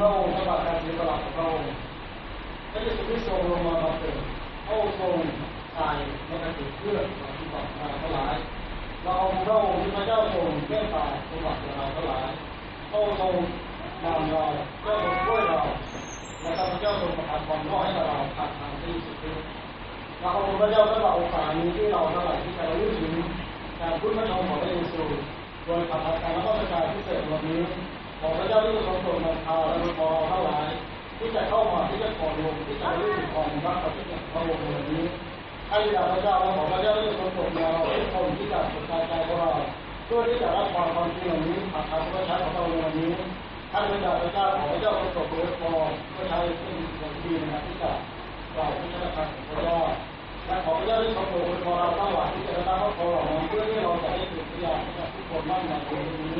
พระองค์สำหรับการเสียสละของพระองค์พระเยซูคริสต์ทรงลงมาบังเกิดพระองค์ทรงตายในการติดเพื่อเราที่บาปเราทั้งหลายเราพระองค์ที่พระเจ้าทรงเมตตาสมบัติเราทั้งหลายพระองค์ทรงนำเราเพื่อทรงช่วยเราและพระเจ้าทรงประทานความรอดให้กับเราผ่านทางที่สุดเราขอบคุณพระเจ้าสำหรับโอกาสนี้ที่เราทั้งหลายที่จะรู้ถึงการพูดพระชนของพระเยซูโดยผ่านการรับประทานพิเศษวันนี้ ขอพระเจ้าที่ทรงโปรดนำพาและพอทั้งหลายที่จะเข้ามาที่จะขอลงที่จะรู้ถึงความรักของพระองค์วันนี้ให้ดาพระเจ้าและขอพระเจ้าที่ทรงโปรดเราทุกคนที่จะสนใจใจของเราเพื่อที่จะรับความความจริงเหล่านี้ผ่านการพระชาของเราในวันนี้ท่านพระเจ้าพระเจ้าขอพระเจ้าทรงโปรดโปรดพอเพื่อใช้เป็นสิ่งที่ดีนะครับที่จะกล่าวที่จะทำพระเจ้าและขอพระเจ้าที่ทรงโปรดพอเราทั้งหลายที่จะรับพรเหล่านั้นเพื่อที่เราจะได้ถึงพยานกับทุกคนมั่นในวันนี้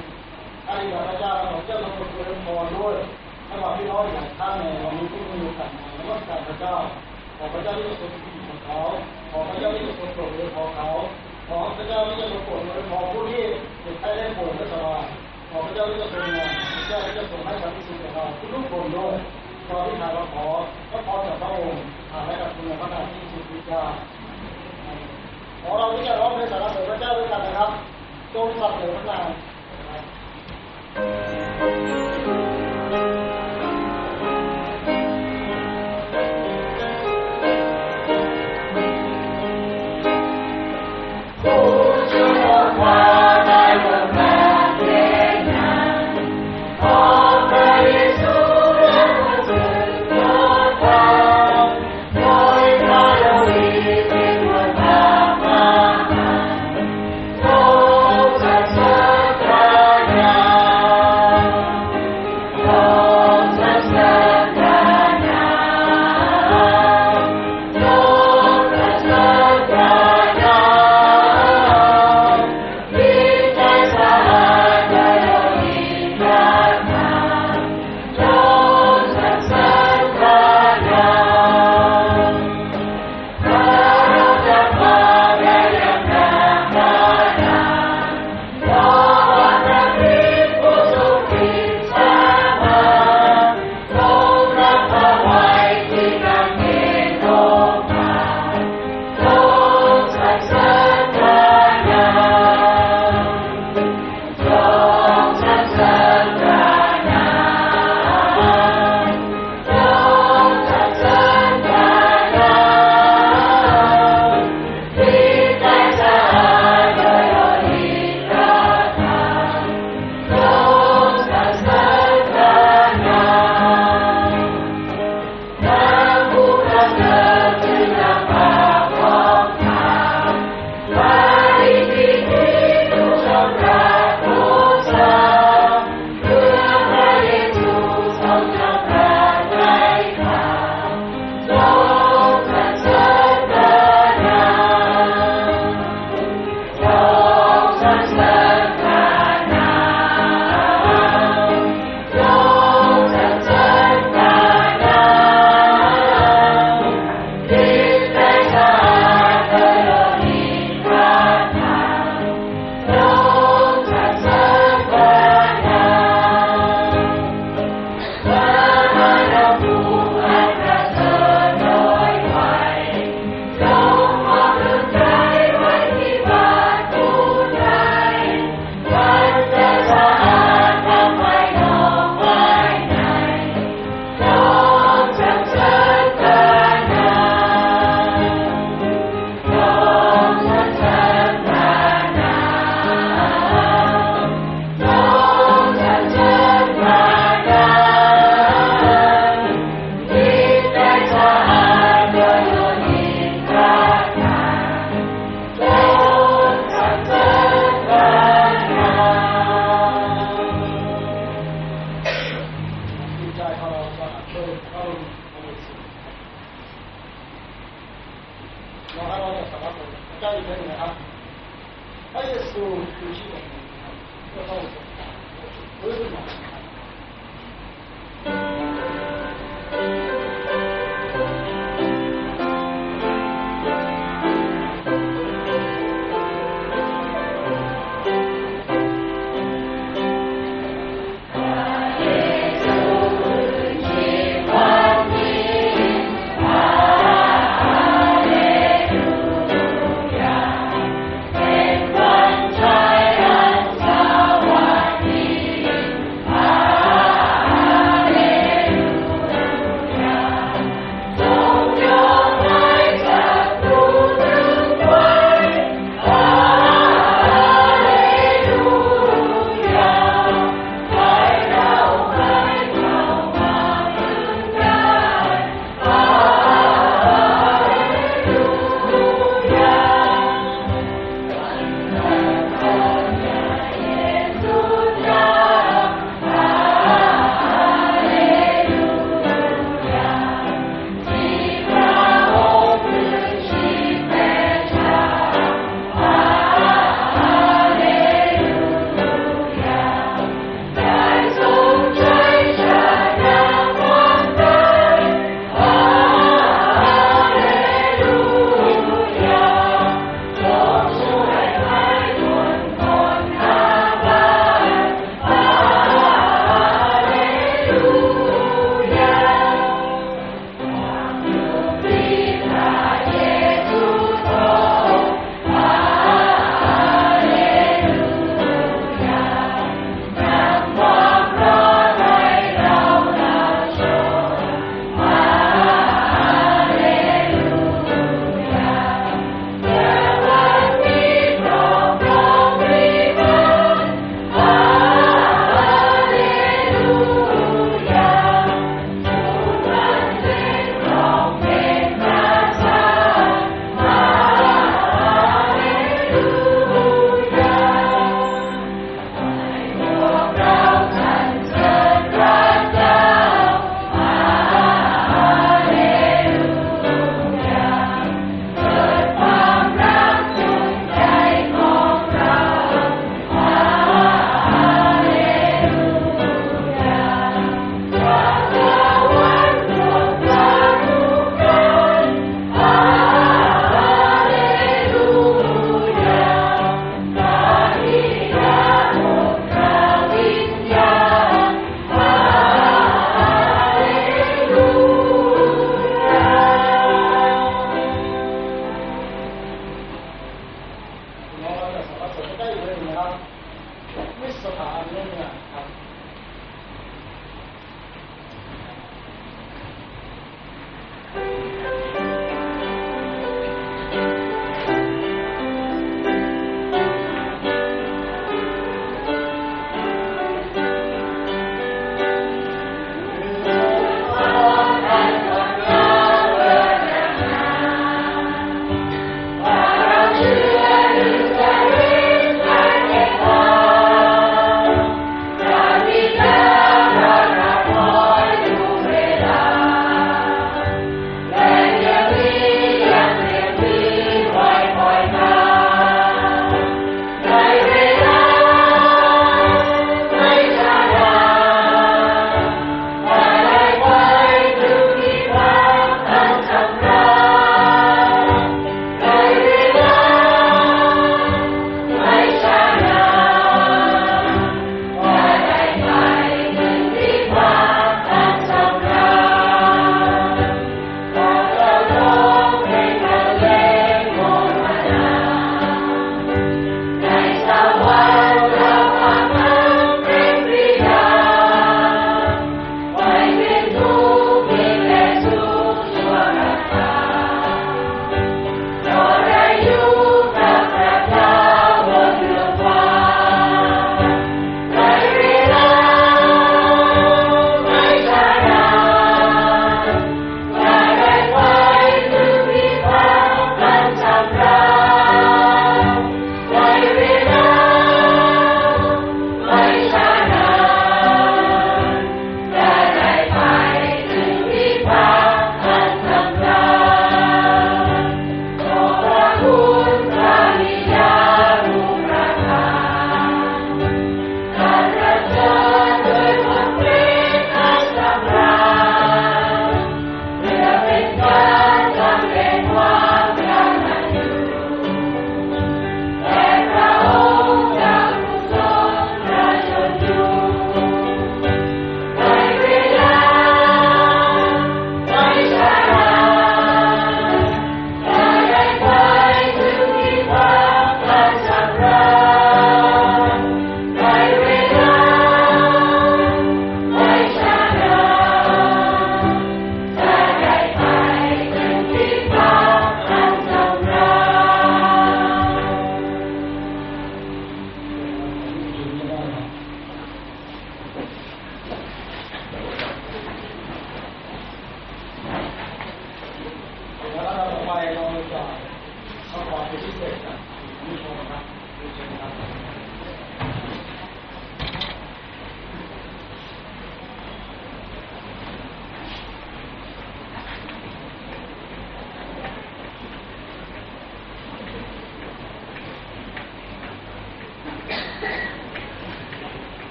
ให้ดาพระเจ้าและขอพระเจ้าทรงโปรดโปรดพอด้วยสำหรับพี่น้องอย่างท่านในวันนี้ที่มีโอกาสมาและว่าการพระเจ้าขอพระเจ้าที่ทรงที่ของเขาขอพระเจ้าที่ทรงโปรดเลยพอเขาขอพระเจ้าที่จะทรงโปรดเลยพอผู้ที่เจ็บไข้ได้ป่วยไม่สบายขอพระเจ้าที่จะทรงงานพระเจ้าที่จะทรงให้ความที่สุดกับเราทุกคนด้วยขอที่ทางเราขอก็ขอจากพระองค์หาและกับคุณพระนามที่สุดที่จะขอเราที่จะร้องในสารเสริญพระเจ้าด้วยกันนะครับจงสัตย์เลยพระนาม Thank you.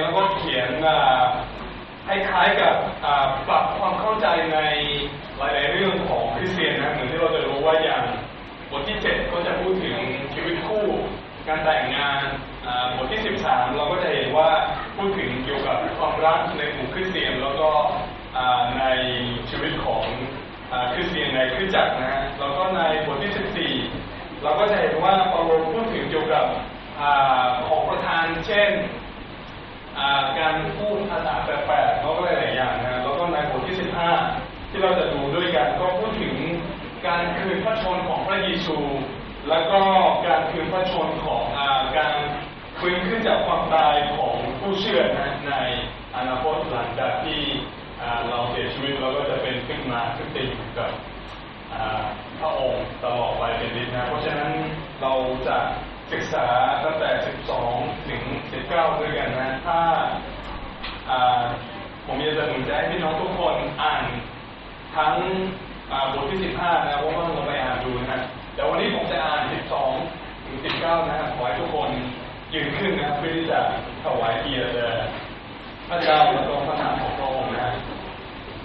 แล้วก็เขียนคล้ายๆกับปรับความเข้าใจในหลายๆเรื่องของคริสเตียนนะเหมือนที่เราจะรู้ว่าอย่างบทที่ 7 ก็จะพูดถึงชีวิตคู่การแต่งงานบทที่ 13 เราก็จะเห็นว่าพูดถึงเกี่ยวกับความรักในหมู่คริสเตียนแล้วก็ในชีวิตของคริสเตียนในคริสตจักรนะฮะแล้วก็ในบทที่ 14 เราก็จะเห็นว่าเปาโลพูดถึงเกี่ยวกับของประธานเช่น การพูดภาษาแปลกๆแล้วก็หลายๆอย่างนะแล้วก็ในบทที่ 15 ที่เราจะดูด้วยกันก็พูดถึงการคืนพระชนของพระเยซู แล้วก็การคืนพระชนของอาการฟื้นขึ้นจากความตายของผู้เชื่อนะในอนาคตหลังจากที่เราเสียชีวิตเราก็จะเป็นขึ้นมาขึ้นไปอยู่กับพระองค์ตลอดไปเป็นนิจนะเพราะฉะนั้นเราจะ ศึกษาตั้งแต่ 12 ถึง 19ด้วยกันนะ ถ้าผมอยากจะหนุนใจให้พี่น้องทุกคนอ่านทั้งบทที่ 15 นะว่าเราไปอ่านดูนะฮะแต่วันนี้ผมจะอ่าน 12 ถึง 19 นะครับขอให้ทุกคนยืนขึ้นนะเพื่อที่จะถวายเกียรติพระเจ้าและทรงพระนามของพระองค์นะฮะ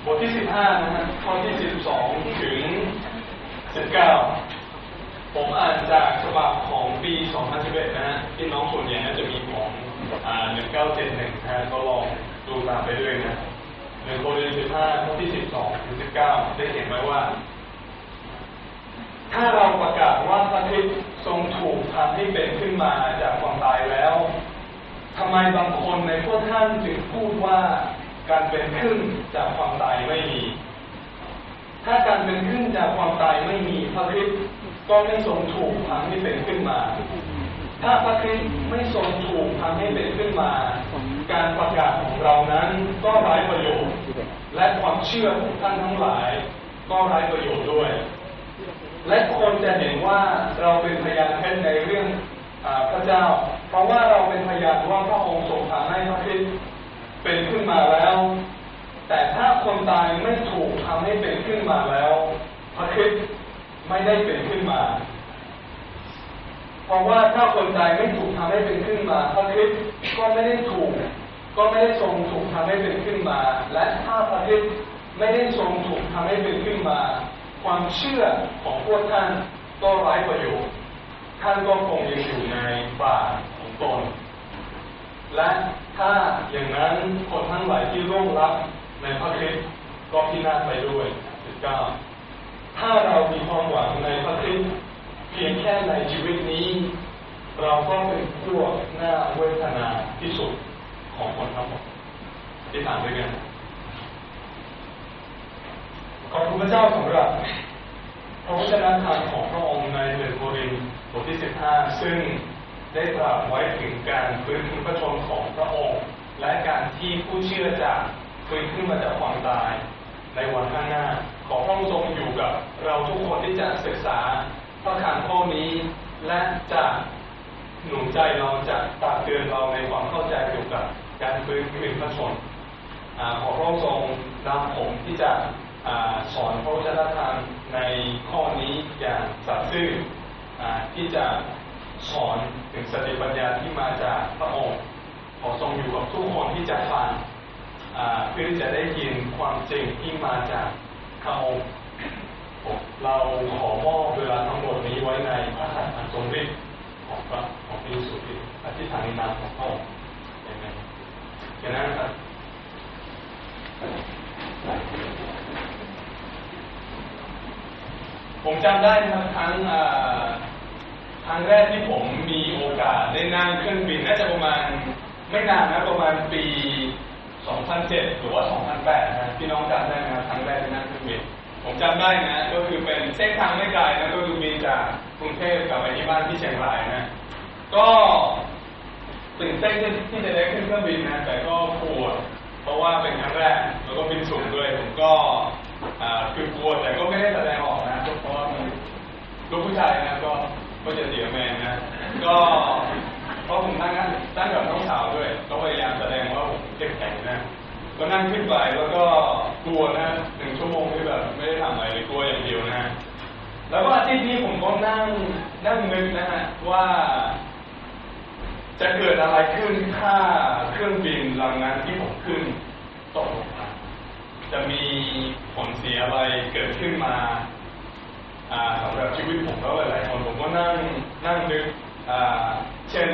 บทที่ 15 นะฮะข้อที่ 12 ถึง 19 ผมอ่านจากฉบับของปี2011นะฮะที่น้องส่วนใหญ่น่าจะมีของอ่า1971นะฮะก็ลองดูตามไปด้วยนะหนึ่งโครินธ์15ข้อที่ 12ถึง19 ได้เห็นไหมว่า ถ้าเราประกาศว่าพระคริสต์ทรงถูกทำให้เป็นขึ้นมาจากความตายแล้วทำไมบางคนในพวกท่านจึงพูดว่าการเป็นขึ้นจากความตายไม่มี ถ้าการเป็นขึ้นจากความตายไม่มีพระคริสต์ ก็ไม่ทรงถูกทำให้เป็นขึ้นมา ถ้าพระคริสต์ไม่ทรงถูกทำให้เป็นขึ้นมา การประกาศของเรานั้นก็ไร้ประโยชน์ และความเชื่อของท่านทั้งหลาย ก็ไร้ประโยชน์ด้วย และคนจะเห็นว่าเราเป็นพยานเท็จในเรื่องอพระเจ้า เพราะว่าเราเป็นพยานว่าพระองค์ทรงทำให้พระคริสต์เป็นขึ้นมาแล้ว แต่ถ้าคนตายไม่ถูกทำให้เป็นขึ้นมาแล้ว พระคริสต์ ไม่ได้เป็นขึ้นมา เพราะว่าถ้าคนตายไม่ถูกทำให้เป็นขึ้นมาพระคริสต์ก็ไม่ได้ถูก ก็ไม่ได้ทรงถูกทำให้เป็นขึ้นมา และถ้าพระคริสต์ไม่ได้ทรงถูกทำให้เป็นขึ้นมา ความเชื่อของพวกท่านก็ไร้ประโยชน์ท่านก็คงยังอยู่ในบาปของตน และถ้าอย่างนั้นคนทั้งหลายที่ร่วงรับในพระคริสต์ก็พินาศไปด้วย19 ถ้าเรามีความหวังในพระคริสต์เพียงแค่ในชีวิตนี้ เราก็เป็นพวกหน้าเวทนาที่สุดของคนทั้งหมดที่ถามด้วยกันขอบคุณพระเจ้าสำหรับพระวจนะธรรมของพระองค์ในเดือนโครินบทที่ 15 ซึ่งได้ตรัสไว้ถึงการฟื้นคืนพระชนของพระองค์ และการที่ผู้เชื่อจะฟื้นขึ้นมาจากความตาย ในวันข้างหน้า ขอพระองค์ทรงอยู่กับ เราทุกคนที่จะศึกษาพระคัมภีร์ข้อนี้ และจะหนุนใจเราจะตักเตือนเราในความเข้าใจเกี่ยวกับการฟื้นคืนพระชนขอพระองค์ทรงนำผมที่จะสอนพระวจนะธรรมในข้อนี้อย่างสัตย์ซื่อที่จะสอนถึงสติปัญญาที่มาจากพระองค์ขอทรงอยู่กับทุกคนที่จะฟัง เพื่อจะได้ยินความจริงที่มาจากพระองค์เราขอมอบเวลาทั้งหมดนี้ไว้ในพระหัตถ์อันทรงฤทธิ์ของพระของพระเยซูคริสต์อธิษฐานในนามของพระองค์อาเมนแค่นั้นครับผมจำได้นะครับครั้งอ่าครั้งแรกที่ผมมีโอกาสได้นั่งเครื่องบินน่าจะประมาณไม่นานนะประมาณปี 2007 หรือว่า 2008 นะพี่น้องจำได้ไหมครับครั้งแรกที่นั่งเครื่องบินผมจำได้นะ ก็คือเป็นเส้นทางไม่ไกลนะก็คือบินจากกรุงเทพกลับไปที่บ้านที่เชียงรายนะ ก็ตื่นเต้นที่จะได้ขึ้นเครื่องบินนะ แต่ก็กลัว เพราะว่าเป็นครั้งแรก แล้วก็บินสูงด้วย ผมก็คือกลัวแต่ก็ไม่ได้แสดงออกนะ เพราะว่ามันลูกผู้ชายนะก็ก็จะเสียแมนนะ ก็เพราะผมนั่งนั่งกับน้องสาวด้วยามแสดงว่าผมเข้มแข็งนะ ก็นั่งขึ้นไปแล้วก็กลัวนะหนึ่งชั่วโมงที่แบบไม่ได้ทำอะไรเลยกลัวอย่างเดียวนะแล้วก็อาทิตย์นี้ผมก็นั่งนั่งนึกนะฮะว่า จะเกิดอะไรขึ้นถ้าเครื่องบินลำนั้นที่ผมขึ้นตกลงมาจะมีผลเสียอะไรเกิดขึ้นมาอ่าสำหรับชีวิตผมแล้วหลายๆคนผมก็นั่งนั่งนึกอ่าเช่น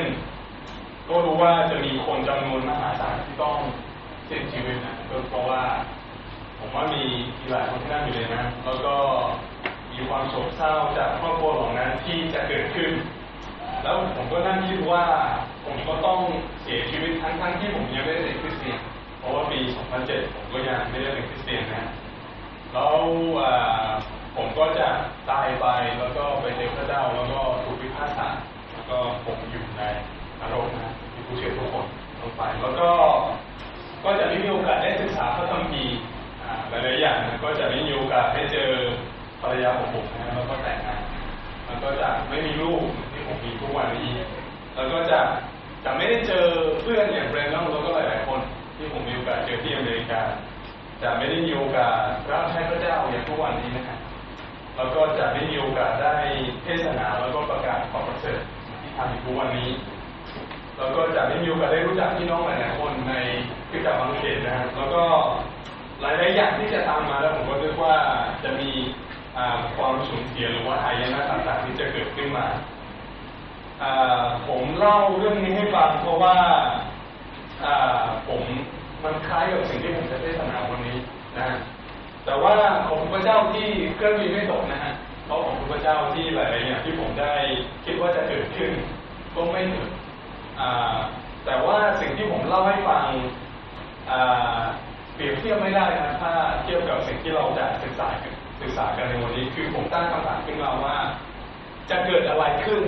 ก็รู้ว่าจะมีคนจำนวนมหาศาลที่ต้อง เสียชีวิตนะก็เพราะว่า ผมว่ามีมีหลายคนที่นั่งอยู่เลยนะ แล้วก็มีความโศกเศร้าจากครอบครัวของนั้นที่จะเกิดขึ้น แล้วผมก็นั่งคิดว่า ผมก็ต้องเสียชีวิตทั้งทั้งที่ผมยังไม่ได้เป็นคริสเตียนเพราะว่าปี 2007 ผมก็ยังไม่ได้เป็นคริสเตียนนะแล้วอ่าผมก็จะตายไปแล้วก็ไปเจอพระเจ้าแล้วก็ถูกพิพากษาแล้วก็ผมอยู่ในนรกนะที่ผู้เชื่อทุกคนลงไปแล้วก็ ก็จะไม่มีโอกาสได้ศึกษาพระคัมภีร์หลายๆอย่างก็จะไม่มีโอกาสได้เจอภรรยาของผมนะแล้วก็แต่งงานมันก็จะไม่มีลูกที่ผมมีทุกวันนี้แล้วก็จะจะไม่ได้เจอเพื่อนอย่างแบรนด์แล้วก็หลายๆคน ที่ผมมีโอกาสเจอที่อเมริกา จะไม่ได้มีโอกาสรับใช้พระเจ้าอย่างทุกวันนี้นะครับแล้วก็จะไม่มีโอกาสได้เทศนาแล้วก็ประกาศความประเสริฐที่ทำอยู่ทุกวันนี้ แล้วก็จะไม่มีโอกาสได้รู้จักพี่น้องหลายๆคนในคือจากบางเขตนะฮะแล้วก็หลายๆอย่างที่จะตามมาแล้วผมก็คิดว่าจะมีความสูญเสียหรือว่าหายนะต่างๆที่จะเกิดขึ้นมาผมเล่าเรื่องนี้ให้ฟังเพราะว่าผมมันคล้ายกับสิ่งที่ผมจะเทศนาวันนี้นะแต่ว่าขอบคุณพระเจ้าที่เครื่องบินไม่ตกนะฮะเพราะขอบคุณพระเจ้าที่หลายๆอย่างที่ผมได้คิดว่าจะเกิดขึ้นก็ไม่เกิด แต่ว่าสิ่งที่ผมเล่าให้ฟังเปรียบเทียบไม่ได้นะถ้าเทียบกับสิ่งที่เราจะศึกษาศึกษากันในวันนี้ คือผมตั้งคำถามขึ้นมาว่า จะเกิดอะไรขึ้น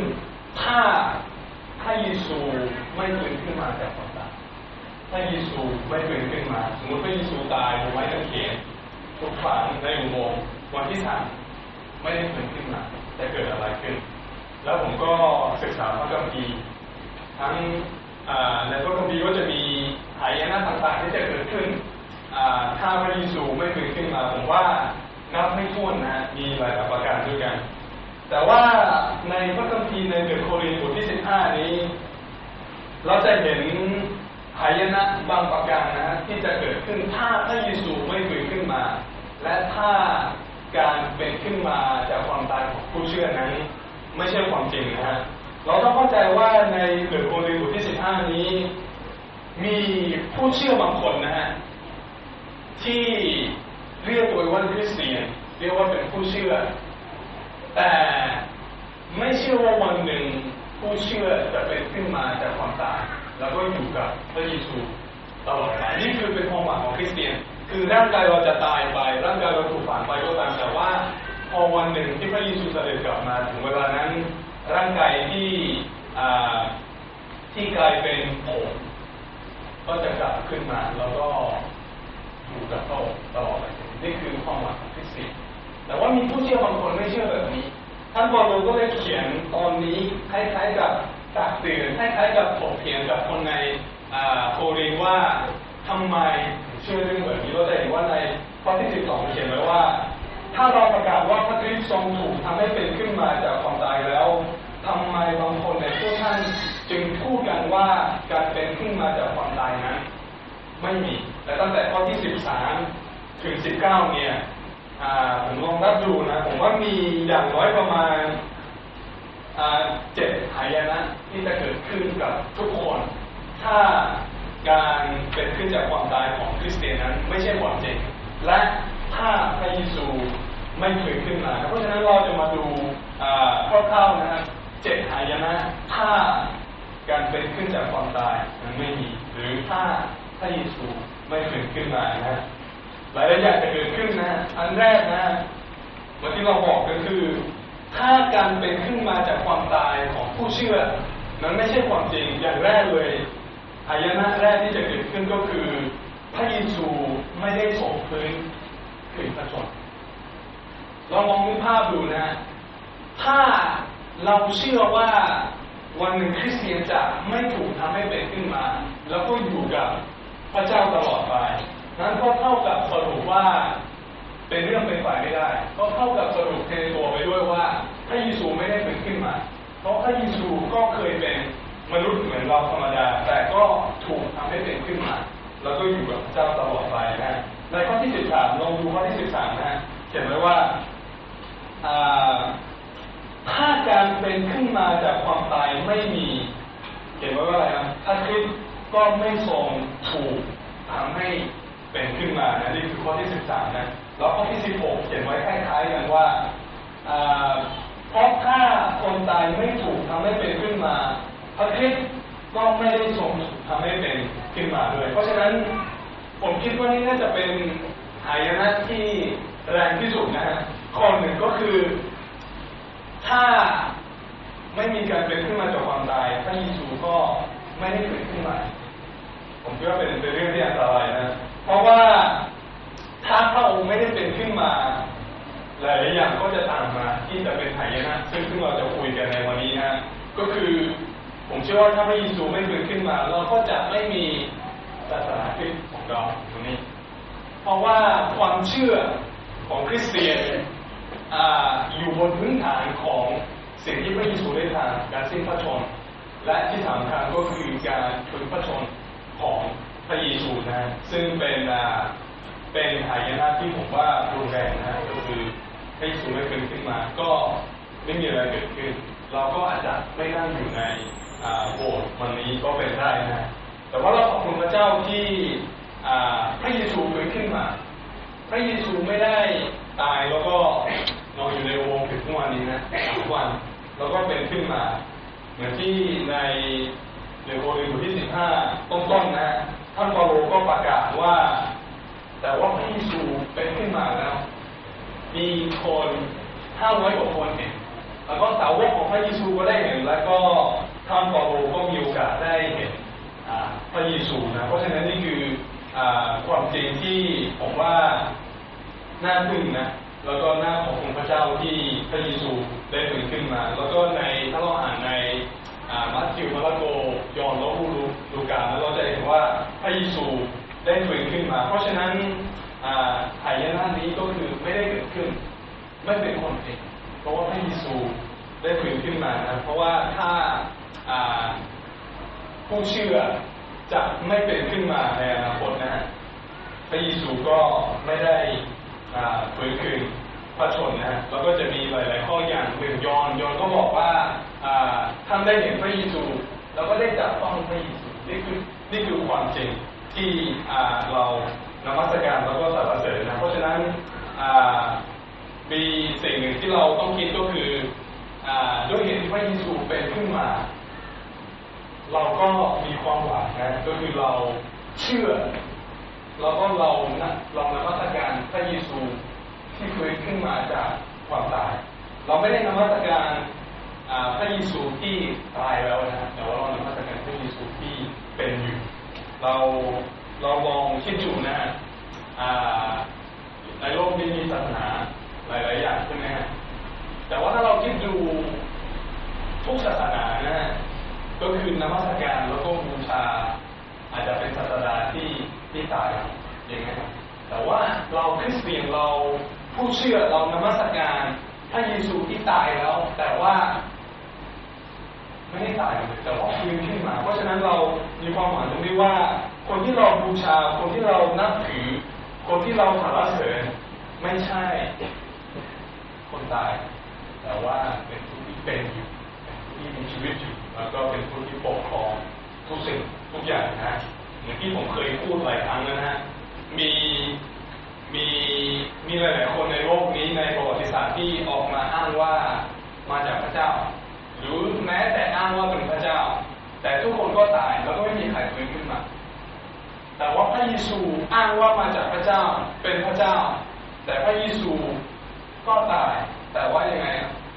ถ้าถ้าเยซูไม่ฟื้นขึ้นมาจากความตายถ้าเยซูไม่ฟื้นขึ้นมา สมมติว่าเยซูตายบนไม้กางเขนทุกฝังในอุโมงค์วันที่สามไม่ได้ฟื้นขึ้นมาจะเกิดอะไรขึ้น แล้วผมก็ศึกษาพระคัมภีร์ ทั้งในพระคัมภีร์ก็จะมีหายนะต่างๆที่จะเกิดขึ้นถ้าพระเยซูไม่ฟื้นขึ้นมาผมว่านับไม่ถ้วนนะมีหลายประการด้วยกัน แต่ว่าในพระคัมภีร์ในเดือนโครินธ์บทที่ 15 นี้ เราจะเห็นหายนะบางประการนะฮะที่จะเกิดขึ้นถ้าพระเยซูไม่ฟื้นขึ้นมา และถ้าการเป็นขึ้นมาจากความตายของผู้เชื่อนั้น ไม่ใช่ความจริงนะฮะ เราต้องเข้าใจว่าในเดือนโครินธ์บทที่15นี้ มีผู้เชื่อบางคนนะฮะที่เรียกตัวว่าคริสเตียนเรียกว่าเป็นผู้เชื่อ แต่ไม่เชื่อว่าวันหนึ่งผู้เชื่อจะเป็นขึ้นมาจากความตายแล้วก็อยู่กับพระเยซูตลอดไปนี่คือเป็นความหวังของคริสเตียน คือร่างกายเราจะตายไป ร่างกายเราถูกฝังไปก็ตามแต่ว่า พอวันหนึ่งที่พระเยซูเสด็จกลับมาถึงเวลานั้น ร่างกายที่ที่กลายเป็นผมก็จะกลับขึ้นมาแล้วก็อยู่กับพระองค์ตลอดไปนี่คือความหวังของคริสเตียนแต่ว่ามีผู้เชื่อบางคนไม่เชื่อแบบนี้ ท่านเปาโลก็เลยเขียนตอนนี้คล้ายๆกับตักเตือนคล้ายๆกับถกเถียงกับคนในโครินว่าทำไมเชื่อเรื่องแบบนี้เราจะเห็นว่าในข้อที่สิบสองเขียนไว้ว่า ถ้าเราประกาศว่าพระคริสต์ทรงถูกทำให้เป็นขึ้นมาจากความตายแล้วทำไมบางคนในพวกท่านจึงพูดกันว่าการเป็นขึ้นมาจากความตายนั้นไม่มี และตั้งแต่ข้อที่สิบสามถึงสิบเก้าเนี่ยผมลองรับดูนะ ผมว่ามีอย่างน้อยประมาณเจ็ดหายนะที่จะเกิดขึ้นกับทุกคน ถ้าการเป็นขึ้นจากความตายของคริสเตียนนั้นไม่ใช่ความจริง และถ้าพระเยซู ไม่เคยขึ้นมา เพราะฉะนั้นเราจะมาดูคร่าวๆนะเจ็ดหายนะถ้าการเป็นขึ้นจากความตายมันไม่มี หรือถ้าพระเยซูไม่เคยขึ้นมานะหลายๆอย่างจะเกิดขึ้นนะอันแรกนะวันที่เราบอกก็คือ ถ้าการเป็นขึ้นมาจากความตายของผู้เชื่อนั้นไม่ใช่ความจริงอย่างแรกเลยอายนะแรกที่จะเกิดขึ้นก็คือพระเยซูไม่ได้ส่งพื้นถึงพระชน เรามองนึกภาพดูนะ ถ้าเราเชื่อว่าวันหนึ่งคริสเตียนจะไม่ถูกทำให้เป็นขึ้นมา แล้วก็อยู่กับพระเจ้าตลอดไป นั้นก็เท่ากับสรุปว่าเป็นเรื่องเป็นฝ่ายไม่ได้ ก็เท่ากับสรุปเทตัวไปด้วยว่าพระเยซูไม่ได้เป็นขึ้นมา เพราะพระเยซูก็เคยเป็นมนุษย์เหมือนเราธรรมดา แต่ก็ถูกทำให้เป็นขึ้นมา แล้วก็อยู่กับพระเจ้าตลอดไปนะในข้อที่สิบสามลองดูข้อที่สิบสามนะเขียนไว้ว่า ถ้าการเป็นขึ้นมาจากความตายไม่มีเขียนไว้ว่าอะไรนะถ้าคริสก็ไม่ทรงถูกทำให้เป็นขึ้นมานะนี่คือข้อที่สิบสามนะแล้วข้อที่สิบหกเขียนไว้คล้ายๆกันว่าเพราะถ้าคนตายไม่ถูกทำให้เป็นขึ้นมา พระคริสต์ก็ไม่ได้ทรงทำให้เป็นขึ้นมาด้วย เพราะฉะนั้นผมคิดว่านี่น่าจะเป็นหายนะที่แรงที่สุดนะฮะข้อหนึ่งก็คือ ถ้าไม่มีการเป็นขึ้นมาจากความตายพระเยซูก็ไม่ได้เกิดขึ้นมาผมคิดว่าเป็นเป็นเรื่องที่อันตรายนะ เพราะว่าถ้าพระองค์ไม่ได้เป็นขึ้นมา หลายอย่างก็จะตามมา ที่จะเป็นหายนะซึ่งซึ่งเราจะคุยกันในวันนี้นะก็คือผมเชื่อว่าถ้าพระเยซูไม่เกิดขึ้นมา เราก็จะไม่มีศาสนาคริสต์ของเราตรงนี้ เพราะว่าความเชื่อของคริสเตียน อยู่บนพื้นฐานของสิ่งที่พระเยซูได้ทำการสิ้นพระชน และที่สำคัญก็คือการถึงพระชนของพระเยซูนะซึ่งเป็นเป็นหายนะที่ผมว่ารุนแรงนะก็คือพระเยซูไม่เป็นขึ้นมา ก็ไม่มีอะไรเกิดขึ้น เราก็อาจจะไม่นั่งอยู่ในโบสถ์วันนี้ก็เป็นได้นะแต่ว่าเราขอบคุณพระเจ้าที่พระเยซูเกิดขึ้นมา พระเยซูไม่ได้ตายแล้วก็ นอนอยู่ในวงถึงทุกวันนี้นะทุกวันแล้วก็เป็นขึ้นมา เหมือนที่ในในโครินบทที่สิบห้าต้นๆนะท่านเปาโลก็ประกาศว่า แต่ว่าพระเยซูเป็นขึ้นมาแล้ว มีคนห้าร้อยกว่าคนเห็นแล้วก็สาวกของพระเยซูก็ได้เห็น แล้วก็ท่านเปาโลก็มีโอกาสได้เห็นพระเยซูนะเพราะฉะนั้นนี่คืออความจริงที่ผมว่าน่าพึ่งนะ แล้วก็หน่าขอบคุณพระเจ้าที่พระเยซูได้ตื่นขึ้นมา แล้วก็ในถ้าเราอ่านในมัทธิวมาระโกยอห์นและลูลูกาเราจะเห็นว่าพระเยซูได้ตื่นขึ้นมา เพราะฉะนั้นหายนะนี้ก็คือไม่ได้เกิดขึ้น ไม่เป็นคนเองเพราะว่าพระเยซูได้ตื่นขึ้นมานะเพราะว่าถ้าผู้เชื่อจะไม่เป็นขึ้นมาในอนาคตนะฮะพระเยซูก็ไม่ได้ เผยคืนพระชนนะฮะแล้วก็จะมีหลาย ๆ ข้ออย่างหนึ่งยอนยอนก็บอกว่าท่านได้เห็นพระเยซูแล้วก็ได้จับต้องพระเยซูนี่คือนี่คือความจริงที่เรานมัสการแล้วก็สรรเสริญนะเพราะฉะนั้นมีสิ่งหนึ่งที่เราต้องคิดก็คือด้วยเหตุที่พระเยซูเป็นขึ้นมา เราก็มีความหวังนะก็คือเราเชื่อ แล้วก็เรานะเรานมัสการพระเยซูที่เคยขึ้นมาจากความตาย เราไม่ได้นมัสการพระเยซูที่ตายแล้วนะแต่ว่าเรานมัสการพระเยซูที่เป็นอยู่เราเราลองคิดดูนะในโลกนี้มีศาสนาหลาย ๆ อย่างใช่ไหมฮะแต่ว่าถ้าเราคิดดูทุกศาสนานะก็คือนมัสการแล้วก็บูชา อาจจะเป็นศาสนาที่ ที่ตายอย่างนี้ครับแต่ว่าเราคริสเตียนเราผู้เชื่อเรานมัสการพระเยซูที่ตายแล้ว แต่ว่า ไม่ได้ตายแต่ว่าฟื้นขึ้นมา เพราะฉะนั้นเรามีความหมายตรงนี้ว่า คนที่เราบูชา คนที่เรานับถือ คนที่เราสรรเสริญไม่ใช่ คนตาย แต่ว่าเป็นผู้ที่เป็นอยู่ที่มีชีวิตอยู่แล้วก็เป็นผู้ที่ปกครองทุกสิ่งทุกอย่างนะ อย่างที่ผมเคยพูดหลายครั้งแล้วนะมีมีมีหลาย ๆ คนในโลกนี้ในประวัติศาสตร์ที่ออกมาอ้างว่ามาจากพระเจ้า หรือแม้แต่อ้างว่าเป็นพระเจ้า แต่ทุกคนก็ตายแล้วก็ไม่มีใครฟื้นขึ้นมาแต่ว่าพระเยซูอ้างว่ามาจากพระเจ้าเป็นพระเจ้า แต่พระเยซูก็ตาย แต่ว่ายังไง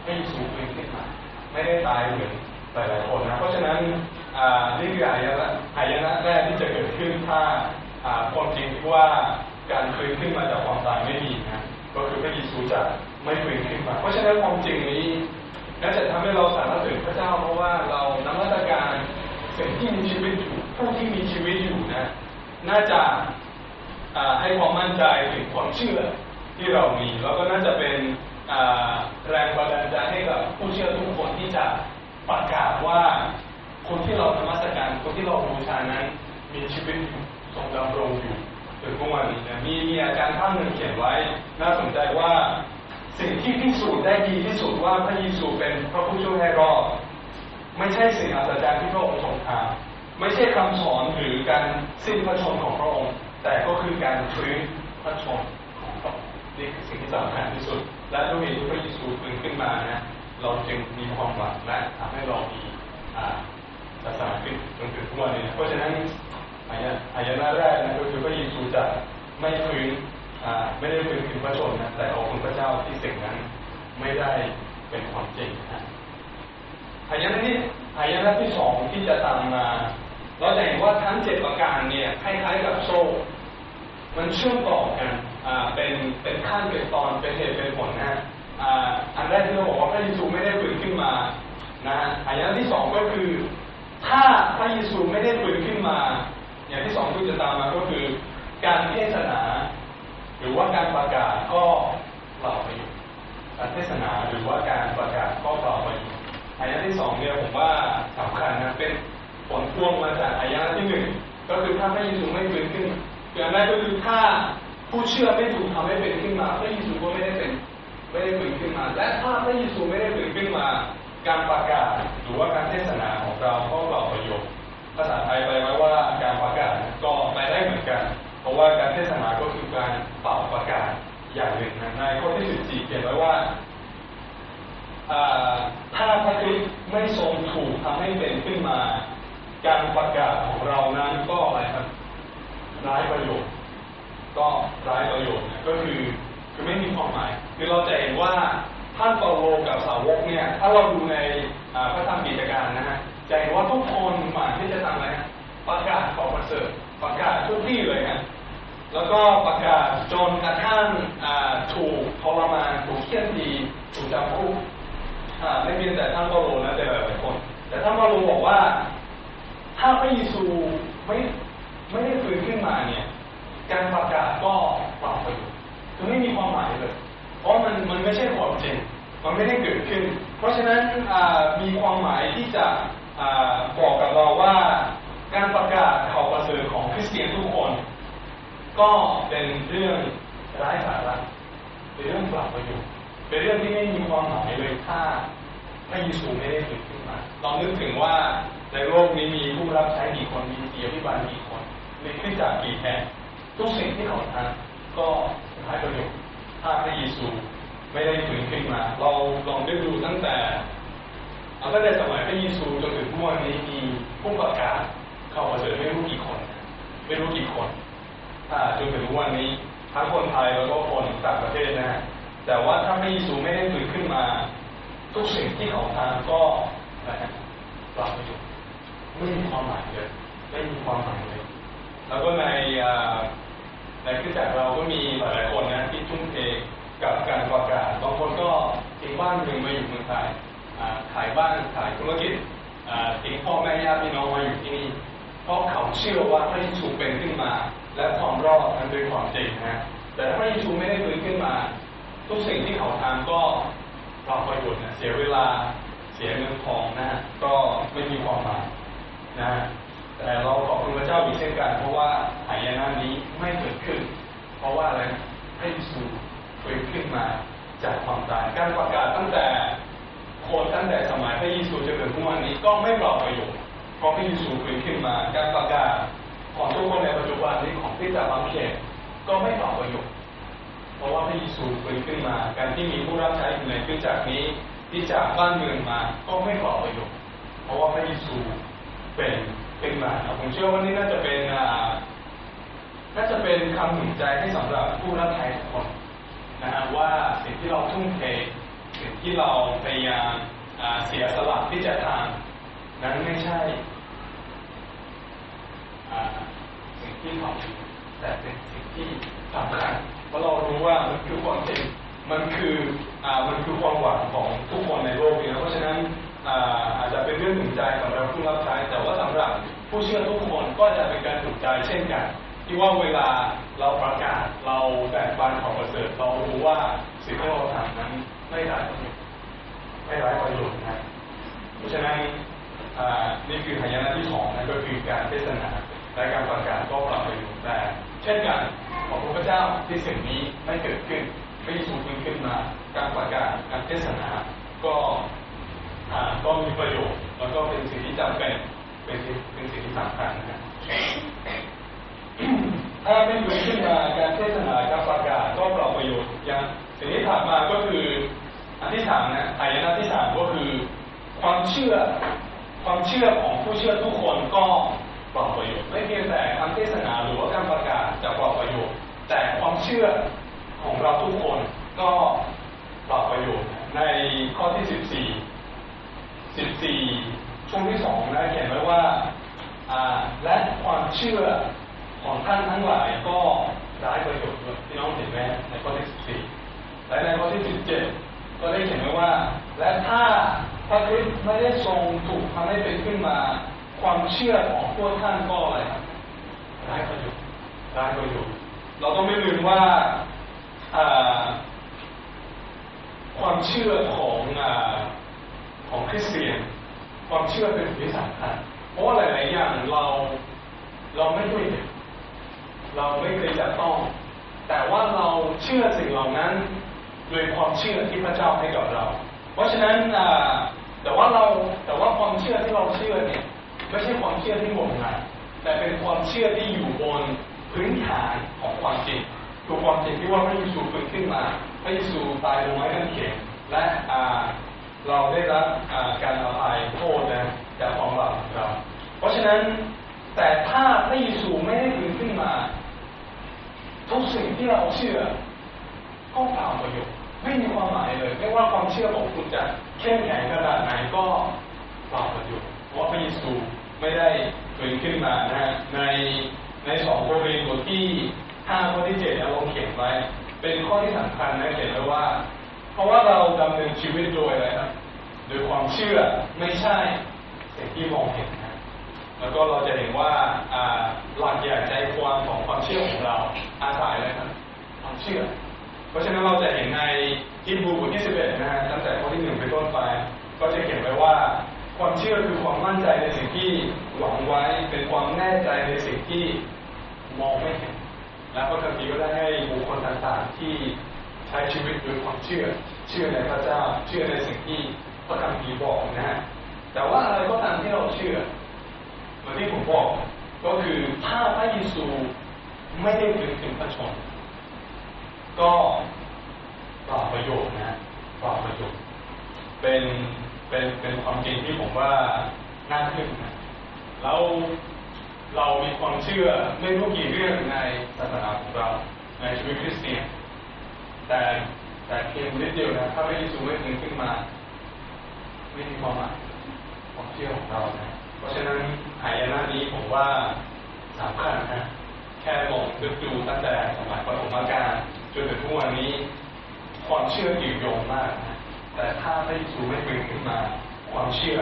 พระเยซูฟื้นขึ้นมา ไม่ได้ตายเหมือนหลายๆคนนะเพราะฉะนั้น นี่คืออายนะอายนะแรกที่จะเกิดขึ้นถ้าความจริงว่าการฟื้นขึ้นมาจากความตายไม่มีนะก็คือพระเยซูจะไม่ฟื้นขึ้นมา เพราะฉะนั้นความจริงนี้น่าจะทำให้เราสามารถถึงพระเจ้าเพราะว่าเรานมัสการสิ่งที่มีชีวิตอยู่ผู้ที่มีชีวิตอยู่นะ น่าจะให้ความมั่นใจถึงความเชื่อที่เรามี แล้วก็น่าจะเป็นแรงบันดาลใจให้กับผู้เชื่อทุกคนที่จะประกาศว่า คนที่เราธรรมสการคนที่เราบูชานั้น มีชีวิตทรงดำรงอยู่ถึงทุกวันนี้นะมีมีอาจารย์ท่านหนึ่งเขียนไว้ น่าสนใจว่าสิ่งที่พิสูจน์ได้ดีที่สุดว่าพระเยซูเป็นพระผู้ช่วยให้รอดไม่ใช่สิ่งอัศจรรย์ที่พระองค์ทรงทำไม่ใช่คำสอนหรือการสิ้นพระชนของพระองค์ แต่ก็คือการฟื้นพระชนของพระองค์นี่คือสิ่งที่สำคัญที่สุด และด้วยเหตุที่พระเยซูฟื้นขึ้นมานะเราจึงมีความหวังและทำให้เรามีศา สนาขึ้นจนถึงทุกวันนี้เพราะฉะนั้นอายะอายะหน้าแรกนะก็คือพระเยซูจะไม่ฟื้นไม่ได้ฟื้นขึ้นพระชนนะแต่ขอบคุณพระเจ้าที่สิ่งนั้นไม่ได้เป็นความจริงนะอายะนี้อายะที่สองที่จะตามมา เราจะเห็นว่าทั้งเจ็ดประการเนี่ยคล้ายๆกับโซ่มันเชื่อมต่อกันเป็นเป็นขั้นเป็นตอนเป็นเหตุเป็นผลนะอันแรกที่เราบอกว่าพระเยซูไม่ได้ฟื้นขึ้นมานะอายะที่สองก็คือ ถ้าพระเยซูไม่ได้ฟื้นขึ้นมา อย่างที่สองที่จะตามมาก็คือ การเทศนา หรือว่าการประกาศก็เปล่าประโยชน์การเทศนาหรือว่าการประกาศก็เปล่าประโยชน์อายะที่สองเนี่ยผมว่าสำคัญนะเป็นผลพวงมาจากอายะที่หนึ่งก็คือถ้าพระเยซูไม่ฟื้นขึ้นอย่างแรกก็คือถ้าผู้เชื่อไม่ถูกทำให้เป็นขึ้นมาพระเยซูก็ไม่ได้เป็น ไม่ได้ฟื้นขึ้นมา และถ้าพระเยซูไม่ได้ฟื้นขึ้นมา การประกาศหรือว่าการเทศนาของเราก็เปล่าประโยชน์ภาษาไทยไปไว้ว่าการประกาศก็ไปได้เหมือนกัน เพราะว่าการเทศนาก็คือการเป่าประกาศอย่างหนึ่งนะในข้อที่สิบสี่เขียนไว้ว่าถ้าพระคริสต์ไม่ทรงถูกทำให้เป็นขึ้นมา การประกาศของเรานั้นก็อะไรครับร้ายประโยชน์ ก็ร้ายประโยชน์ก็คือคือไม่มีความหมาย คือเราจะเห็นว่า ท่านเปาโลกับสาวกเนี่ย ถ้าเราดูในพระธรรมกิจการนะฮะจะเห็นว่าทุกคนหมายที่จะทำอะไรประกาศขอประเสริฐประกาศทุกที่เลยฮะแล้วก็ประกาศจนกระทั่งถูกทรมานถูกเคี่ยนดีถูกจำคุกไม่เพียงแต่ท่านเปาโลนะแต่หลายคน แต่ท่านเปาโลบอกว่า ถ้าพระเยซูไม่ไม่ได้ฟื้นขึ้นมาเนี่ย การประกาศก็เปล่าประโยชน์คือไม่มีความหมายเลย เพราะมันมันไม่ใช่ความจริง มันไม่ได้เกิดขึ้น เพราะฉะนั้นมีความหมายที่จะบอกกับเราว่าการประกาศข่าวประเสริฐของคริสเตียนทุกคน ก็เป็นเรื่องไร้สาระเป็นเรื่องเปล่าประโยชน์เป็นเรื่องที่ไม่มีความหมายเลยถ้าพระเยซูไม่ได้เกิดขึ้นมาลองนึกถึงว่าในโลกนี้มีผู้รับใช้กี่คนมีเสียพิบาลกี่คนมีขึ้นจากกี่แห่งทุกสิ่งที่เขาทำก็ไร้ประโยชน์ ถ้าพระเยซูไม่ได้ฟื้นขึ้นมา เราลองนึกดูตั้งแต่เอาตั้งแต่สมัยพระเยซูจนถึงทุกวันนี้มีผู้ประกาศเข้ามาเจอไม่รู้กี่คน ไม่รู้กี่คนจนถึงทุกวันนี้ทั้งคนไทยแล้วก็คนต่างประเทศนะฮะแต่ว่าถ้าพระเยซูไม่ได้ฟื้นขึ้นมา ทุกสิ่งที่เขาทำก็อะไรนะเปล่าประโยชน์ไม่มีความหมายเลยไม่มีความหมายเลย แล้วก็ใน ในขึ้นจากเราก็มีหลายคนนะที่ทุ่มเทกับการประกาศบางคนก็ทิ้งบ้านเมืองมาอยู่เมืองไทยขายบ้านขายธุรกิจทิ้งพ่อแม่ญาติพี่น้องมาอยู่ที่นี่เพราะเขาเชื่อว่าพระเยซูเป็นขึ้นมา และความรอดนั้นเป็นความจริงนะแต่ถ้าพระเยซูไม่ได้ฟื้นขึ้นมา ทุกสิ่งที่เขาทำก็เปล่าประโยชน์นะเสียเวลาเสียเงินทองนะก็ไม่มีความหมายนะ แต่เราขอบคุณพระเจ้าอีกเช่นกัน เพราะว่าหายนะนี้ไม่เกิดขึ้น เพราะว่าอะไรพระเยซูฟื้นขึ้นมาจากความตาย การประกาศตั้งแต่คนตั้งแต่สมัยพระเยซูจะเกิดทุกวันนี้ก็ไม่เปล่าประโยชน์เพราะพระเยซูฟื้นขึ้นมา การประกาศของทุกคนในปัจจุบันนี้ของที่จะบางเขตก็ไม่เปล่าประโยชน์เพราะว่าพระเยซูฟื้นขึ้นมา การที่มีผู้รับใช้ในขึ้นจากนี้ที่จากบ้านเมืองมาก็ไม่เปล่าประโยชน์เพราะว่าพระเยซูเป็น ขึ้นมาผมเชื่อว่านี่น่าจะเป็นน่าจะเป็นคำหนุนใจให้สำหรับผู้รับใช้ทุกคนนะฮะว่าสิ่งที่เราทุ่มเทสิ่งที่เราพยายามเสียสละที่จะทำนั้นไม่ใช่สิ่งที่ทำแต่เป็นสิ่งที่สำคัญเพราะเรารู้ว่ามันคือความจริงมันคืออ่ามันคือความหวังของทุกคนในโลกนี้เพราะฉะนั้น อาจจะเป็นเรื่องหนุนใจสำหรับผู้รับใช้แต่ว่าสำหรับผู้เชื่อทุกคนก็จะเป็นการหนุนใจเช่นกันที่ว่าเวลาเราประกาศเราแบ่งปันของประเสริฐเรารู้ว่าสิ่งที่เราทำนั้นไม่ได้ไม่ไร้ประโยชน์นะเพราะฉะนั้นนี่คือหายนะที่สองนั่นก็คือการเทศนาและการประกาศก็ปรับประโยชน์แต่เช่นกันขอบพระเจ้าที่สิ่งนี้ไม่เกิดขึ้นไม่สูงขึ้นมา การประกาศการเทศนาก็ ก็มีประโยชน์แล้วก็เป็นสิ่งที่จำเป็นเป็นเป็นสิ่งที่สำคัญนะถ้าไม่เกิดขึ้นมาการเทศนาการประกาศก็เปล่าประโยชน์อย่างสิ่งที่ถัดมาก็คืออันที่สามนะอายนะที่สามก็คือความเชื่อความเชื่อของผู้เชื่อทุกคนก็เปล่าประโยชน์ไม่เพียงแต่การเทศนาหรือว่าการประกาศจะเปล่าประโยชน์ แต่ความเชื่อของเราทุกคนก็เปล่าประโยชน์ในข้อที่สิบสี่ สี่ช่วงที่สองนะเขียนไว้ว่าและความเชื่อของท่านทั้งหลายก็ได้ประโยชน์ที่น้องเห็นไหมในข้อที่สิบสี่และในข้อที่สิบเจ็ดก็ได้เขียนไว้ว่า และถ้าพระคริสต์ไม่ได้ทรงถูกทำให้เป็นขึ้นมา ความเชื่อของพวกท่านก็อะไรครับได้ประโยชน์ได้ประโยชน์เราต้องไม่ลืมว่าความเชื่อของ ของคริสเตียน ความเชื่อเป็นสิ่งสำคัญเพราะว่าหลาย ๆ อย่างเราเราไม่เคยเห็นเราไม่เคยจะต้อง แต่ว่าเราเชื่อสิ่งเหล่านั้นโดยความเชื่อที่พระเจ้าให้กับเรา เพราะฉะนั้นแต่ว่าเราแต่ว่าความเชื่อที่เราเชื่อเนี่ยไม่ใช่ความเชื่อที่งมงายแต่เป็นความเชื่อที่อยู่บนพื้นฐานของความจริงคือความจริงที่ว่าพระเยซูฟื้นขึ้นมาพระเยซูตายลงไว้กางเขนและ เราได้รับการอภัยโทษนะจากความบาปของเรา เพราะฉะนั้นแต่ถ้าพระเยซูไม่ได้ฟื้นขึ้นมา ทุกสิ่งที่เราเชื่อก็เปล่าประโยชน์ไม่มีความหมายเลย ไม่ว่าความเชื่อของคุณจะเข้มแข็งขนาดไหนก็เปล่าประโยชน์เพราะพระเยซูไม่ได้ฟื้นขึ้นมานะฮะในในสองโครินธ์บทที่ห้าข้อที่เจ็ดเราเขียนไว้ เป็นข้อที่สำคัญนะเขียนไว้ว่า เพราะว่าเราดำเนินชีวิตโดยอะไรครับโดยความเชื่อไม่ใช่สิ่งที่มองเห็นนะแล้วก็เราจะเห็นว่าหลักใหญ่ใจความของความเชื่อของเราอาศัยอะไรครับความเชื่อ เพราะฉะนั้นเราจะเห็นในทิบูบทที่สิบเอ็ดนะฮะตั้งแต่ข้อที่หนึ่งไปต้นไป ก็จะเขียนไว้ว่าความเชื่อคือความมั่นใจในสิ่งที่หวังไว้เป็นความแน่ใจในสิ่งที่มองไม่เห็น และพระคัมภีร์ก็ได้ให้บุคคลต่างๆที่ ใช้ชีวิตด้วยความเชื่อ เชื่อในพระเจ้า เชื่อในสิ่งที่พระคัมภีร์บอกนะฮะแต่ว่าอะไรก็ตามที่เราเชื่อเหมือนที่ผมบอกก็คือถ้าพระเยซูไม่ได้ถึงถึงพระชนก็เปล่าประโยชน์นะเปล่าประโยชน์เป็นเป็นเป็นความจริงที่ผมว่าน่าทึ่งนะเราเรามีความเชื่อไม่รู้กี่เรื่องในศาสนาของเราในชีวิตคริสเตียน แต่แต่เพียงนิดเดียวนะถ้าไม่ยิสูไม่ถึงขึ้นมา ไม่มีความหมายความเชื่อของเรานะเพราะฉะนั้นหายนะนี้ผมว่าสำคัญนะแค่มองดูดูตั้งแต่สมัยปฐมกาลจนถึงทุกวันนี้ ความเชื่ออยู่ยงมากนะแต่ถ้าไม่สูไม่ถึงขึ้นมา ความเชื่อ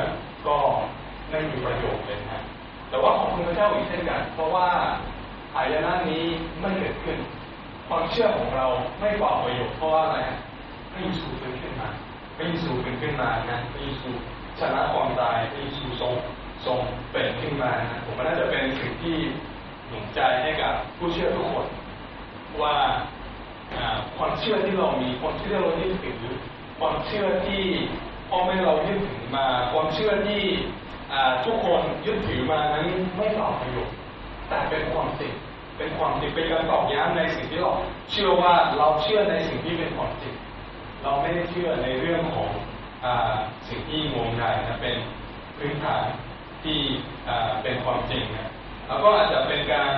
ก็ไม่มีประโยชน์เลยนะแต่ว่าของคุณพระเจ้าอีกเช่นกันเพราะว่าหายนะนี้ไม่เกิดขึ้น ความเชื่อของเราไม่ปล่าประโยชน์เพราะว่าอะไรพระเยซูเป็นขึ้นมาพระเยซูเป็นขึ้นมานะพระเยซูชนะความตายพระเยซูทรงทรงเป็นขึ้นมานะผมว่าน่าจะเป็นสิ่งที่หนุนใจให้กับผู้เชื่อทุกคนว่าความเชื่อที่เรามีความเชื่อเรายึดถือความเชื่อที่พ่อแม่เรายึดถือมา ความเชื่อที่ทุกคนยึดถือมานั้นไม่เปล่าประโยชน์แต่เป็นความจริง เป็นความจริงเป็นการตอกย้ำในสิ่งที่เราเชื่อว่าเราเชื่อในสิ่งที่เป็นความจริงเราไม่ได้เชื่อในเรื่องของอสิ่งที่งมงายนะเป็นพื้นฐานที่เป็นความจริงนะแล้วก็อาจจะเป็นการ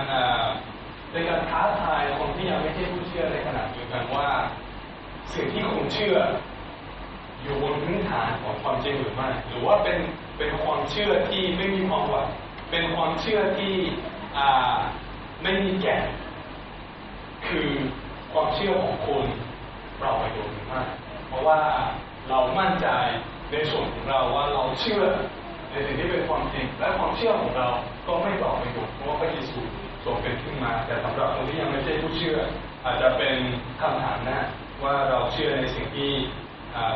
เป็นการท้าทายคนที่ยังไม่ใช่ผู้เชื่อในขณะเดียวกันว่า สิ่งที่คุณเชื่อ อยู่บนพื้นฐานของความจริงหรือไม่หรือว่าเป็นเป็นความเชื่อที่ไม่มีความหวังเป็นความเชื่อที่อ่า ไม่มีแก่นคือความเชื่อของคุณเราประโยชน์หรือไม่เพราะว่าเรามั่นใจในส่วนของเราว่าเราเชื่อในสิ่งที่เป็นความจริง และความเชื่อของเราก็ไม่ต่อประโยชน์เพราะว่าพระเยซูทรงเป็นขึ้นมา แต่สำหรับคนที่ยังไม่ใช่ผู้เชื่อ อาจจะเป็นคำถามนะว่าเราเชื่อในสิ่งที่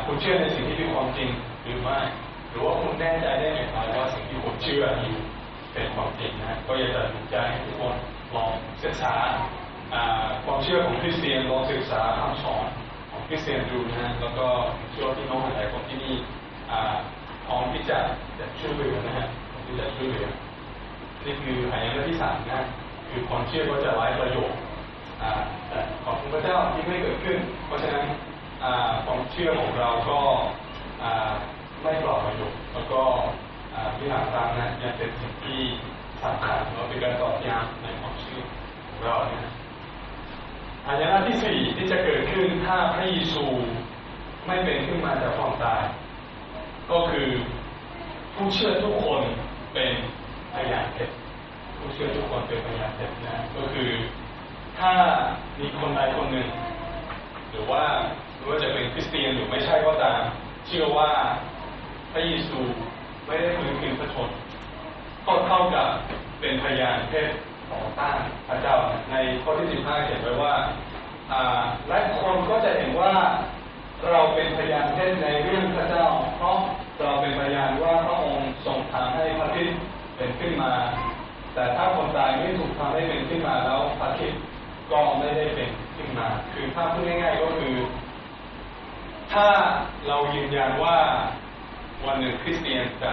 คุณเชื่อในสิ่งที่เป็นความจริงหรือไม่หรือว่าคุณแน่ใจได้ไหมว่าสิ่งที่คุณเชื่ออยู่เป็นความจริงนะก็อยากจะหนุนใจให้ทุกคน ลองศึกษาความเชื่อของคริสเตียนลองศึกษาคำสอนของคริสเตียนดูนะแล้วก็เชื่อที่น้องหลายคนที่นี่พร้อมที่จะจะช่วยเหลือนะฮะที่จะช่วยเหลือนี่คือหายนะที่สามนะคือความเชื่อก็จะไร้ประโยชน์แต่ขอบคุณพระเจ้าที่ไม่เกิดขึ้น เพราะฉะนั้นความเชื่อของเราก็ไม่ปลอดประโยชน์แล้วก็ที่หลังตามนะยังเป็นสิ่งที่ สำคัญเราเป็นการตอบย้ำในความเชื่อของเราเนี่ยอายนะที่สี่ที่จะเกิดขึ้นถ้าพระเยซูไม่เป็นขึ้นมาจากความตาย ก็คือผู้เชื่อทุกคนเป็นพยานเท็จผู้เชื่อทุกคนเป็นพยานเท็จนะก็คือถ้ามีคนใดคนหนึ่ง หรือว่าหรือว่าจะเป็นคริสเตียนหรือไม่ใช่ก็ตาม เชื่อว่าพระเยซูไม่ได้ฟื้นคืนพระชน ก็เท่ากับเป็นพยานเท็จต่อต้านพระเจ้าในข้อที่สิบห้าเขียนไว้ว่าและคนก็จะเห็นว่าเราเป็นพยานเท็จในเรื่องพระเจ้า เพราะเราเป็นพยานว่าพระองค์ทรงทำให้พระคิดเป็นขึ้นมา แต่ถ้าคนตายไม่ถูกทำให้เป็นขึ้นมาแล้วพระคิดก็ไม่ได้เป็นขึ้นมา คือถ้าพูดง่ายๆก็คือ ถ้าเรายืนยันว่าวันหนึ่งคริสเตียนจะ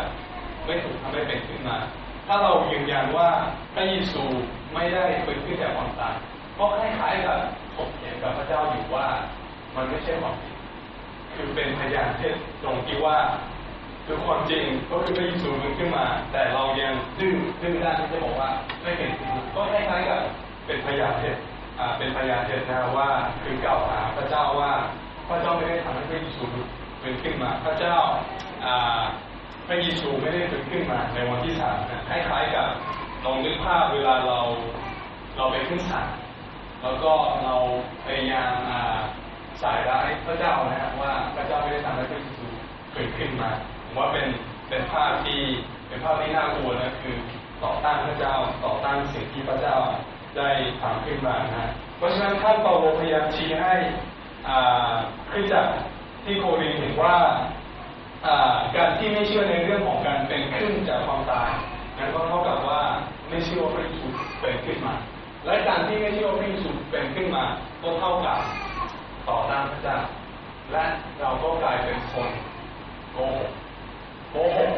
ไม่ถูกทำให้เป็นขึ้นมา ถ้าเรายืนยันว่าพระเยซูไม่ได้เป็นขึ้นจากความตายก็คล้ายๆกับถกเถียงกับพระเจ้าอยู่ว่ามันไม่ใช่ความจริงคือเป็นพยานเท็จตรงที่ว่าคือความจริงก็คือพระเยซูเป็นขึ้นมา แต่เรายังดื้อดื้อด้านที่จะบอกว่าไม่เป็นก็คล้ายๆกับเป็นพยานเท็จเป็นพยานเท็จนะว่าคือกล่าวหาพระเจ้าว่าพระเจ้าไม่ได้ทำให้พระเยซูเป็นขึ้นมา พระเจ้าพ ระเยซูไม่ได้เป็นขึ้นมาในวันที่สามนะคล้ายๆกับลองนึกภาพเวลาเราเราไปขึ้นศาลแล้วก็เราพยายามสายร้ายพระเจ้านะว่าพระเจ้าไม่ได้ทำให้พระเยซูเกิดขึ้นมาผมว่าเป็นเป็นภาพที่เป็นภาพที่น่ากลัวนะคือต่อต้านพระเจ้าต่อต้านสิ่งที่พระเจ้าได้ทำขึ้นมานะเพราะฉะนั้นท่านเปาโลพยายามชี้ให้ขึ้นจากที่โครินเห็นว่า การที่ไม่เชื่อในเรื่องของการเป็นขึ้นจากความตายนั้นก็เท่ากับว่าไม่เชื่อว่าพระเยซูเป็นขึ้นมา และการที่ไม่เชื่อว่าพระเยซูเป็นขึ้นมา ก็เท่ากับต่อต้านพระเจ้าและเราก็กลายเป็นคนโกหกโกหก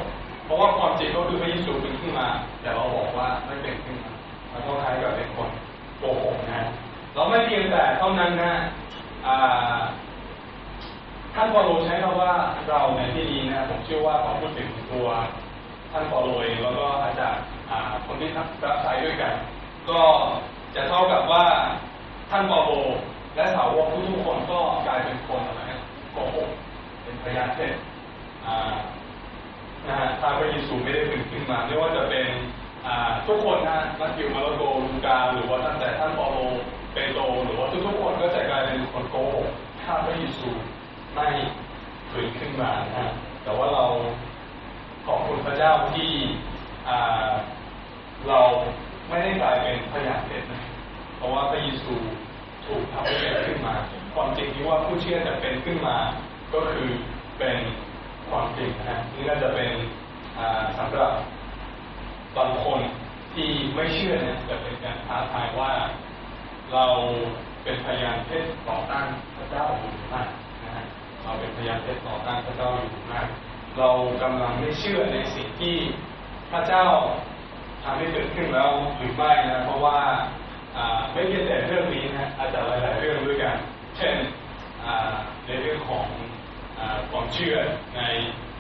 เพราะว่าความจริงก็คือพระเยซูเป็นขึ้นมา แต่เราบอกว่าไม่เป็นขึ้นมามันก็คล้ายกับเป็นคนโกหกนะเราไม่เพียงแต่เท่านั้นนะ ท่านปอโลใช้คำว่าเราในที่นี้นะผมเชื่อว่าเขาพูดถึงตัวท่านปอโลเองแล้วก็อาจารย์คนที่รับใช้ด้วยกัน ก็จะเท่ากับว่าท่านปอโลและสาวกทุกคนก็กลายเป็นคนอะไรโกหกเป็นพยานเท็จนะฮะถ้าพระเยซูไม่ได้เป็นขึ้นมาไม่ว่าจะเป็นทุกคนนะมัทธิวมาระโกลูกาหรือว่าตั้งแต่ท่านปอโลเปโตรหรือว่าทุกๆคนก็จะกลายเป็นคนโกหกถ้าพระเยซู ไม่ฝืนขึ้นมานะแต่ว่าเราขอบคุณพระเจ้าที่เราไม่ได้กลายเป็นพยานเท็จนะเพราะว่าพระเยซูถูกทำให้เป็นขึ้นมา ความจริงที่ว่าผู้เชื่อจะเป็นขึ้นมา ก็คือเป็นความจริงนะฮะนี่ก็จะเป็นสำหรับบางคนที่ไม่เชื่อนี่ยจะเป็นการท้าทายว่า เราเป็นพยานเท็จต่อต้านพระเจ้าหรือไม่ เราเป็นพยานเท็จต่อต้านพระเจ้าอยู่หรือไม่เรากำลังไม่เชื่อในสิ่งที่พระเจ้าทำให้เกิดขึ้นแล้วหรือไม่นะเพราะว่าไม่เพียงแต่เรื่องนี้นะอาจจะหลาย ๆ เรื่องด้วยกัน เช่นในเรื่องของอความเชื่อใน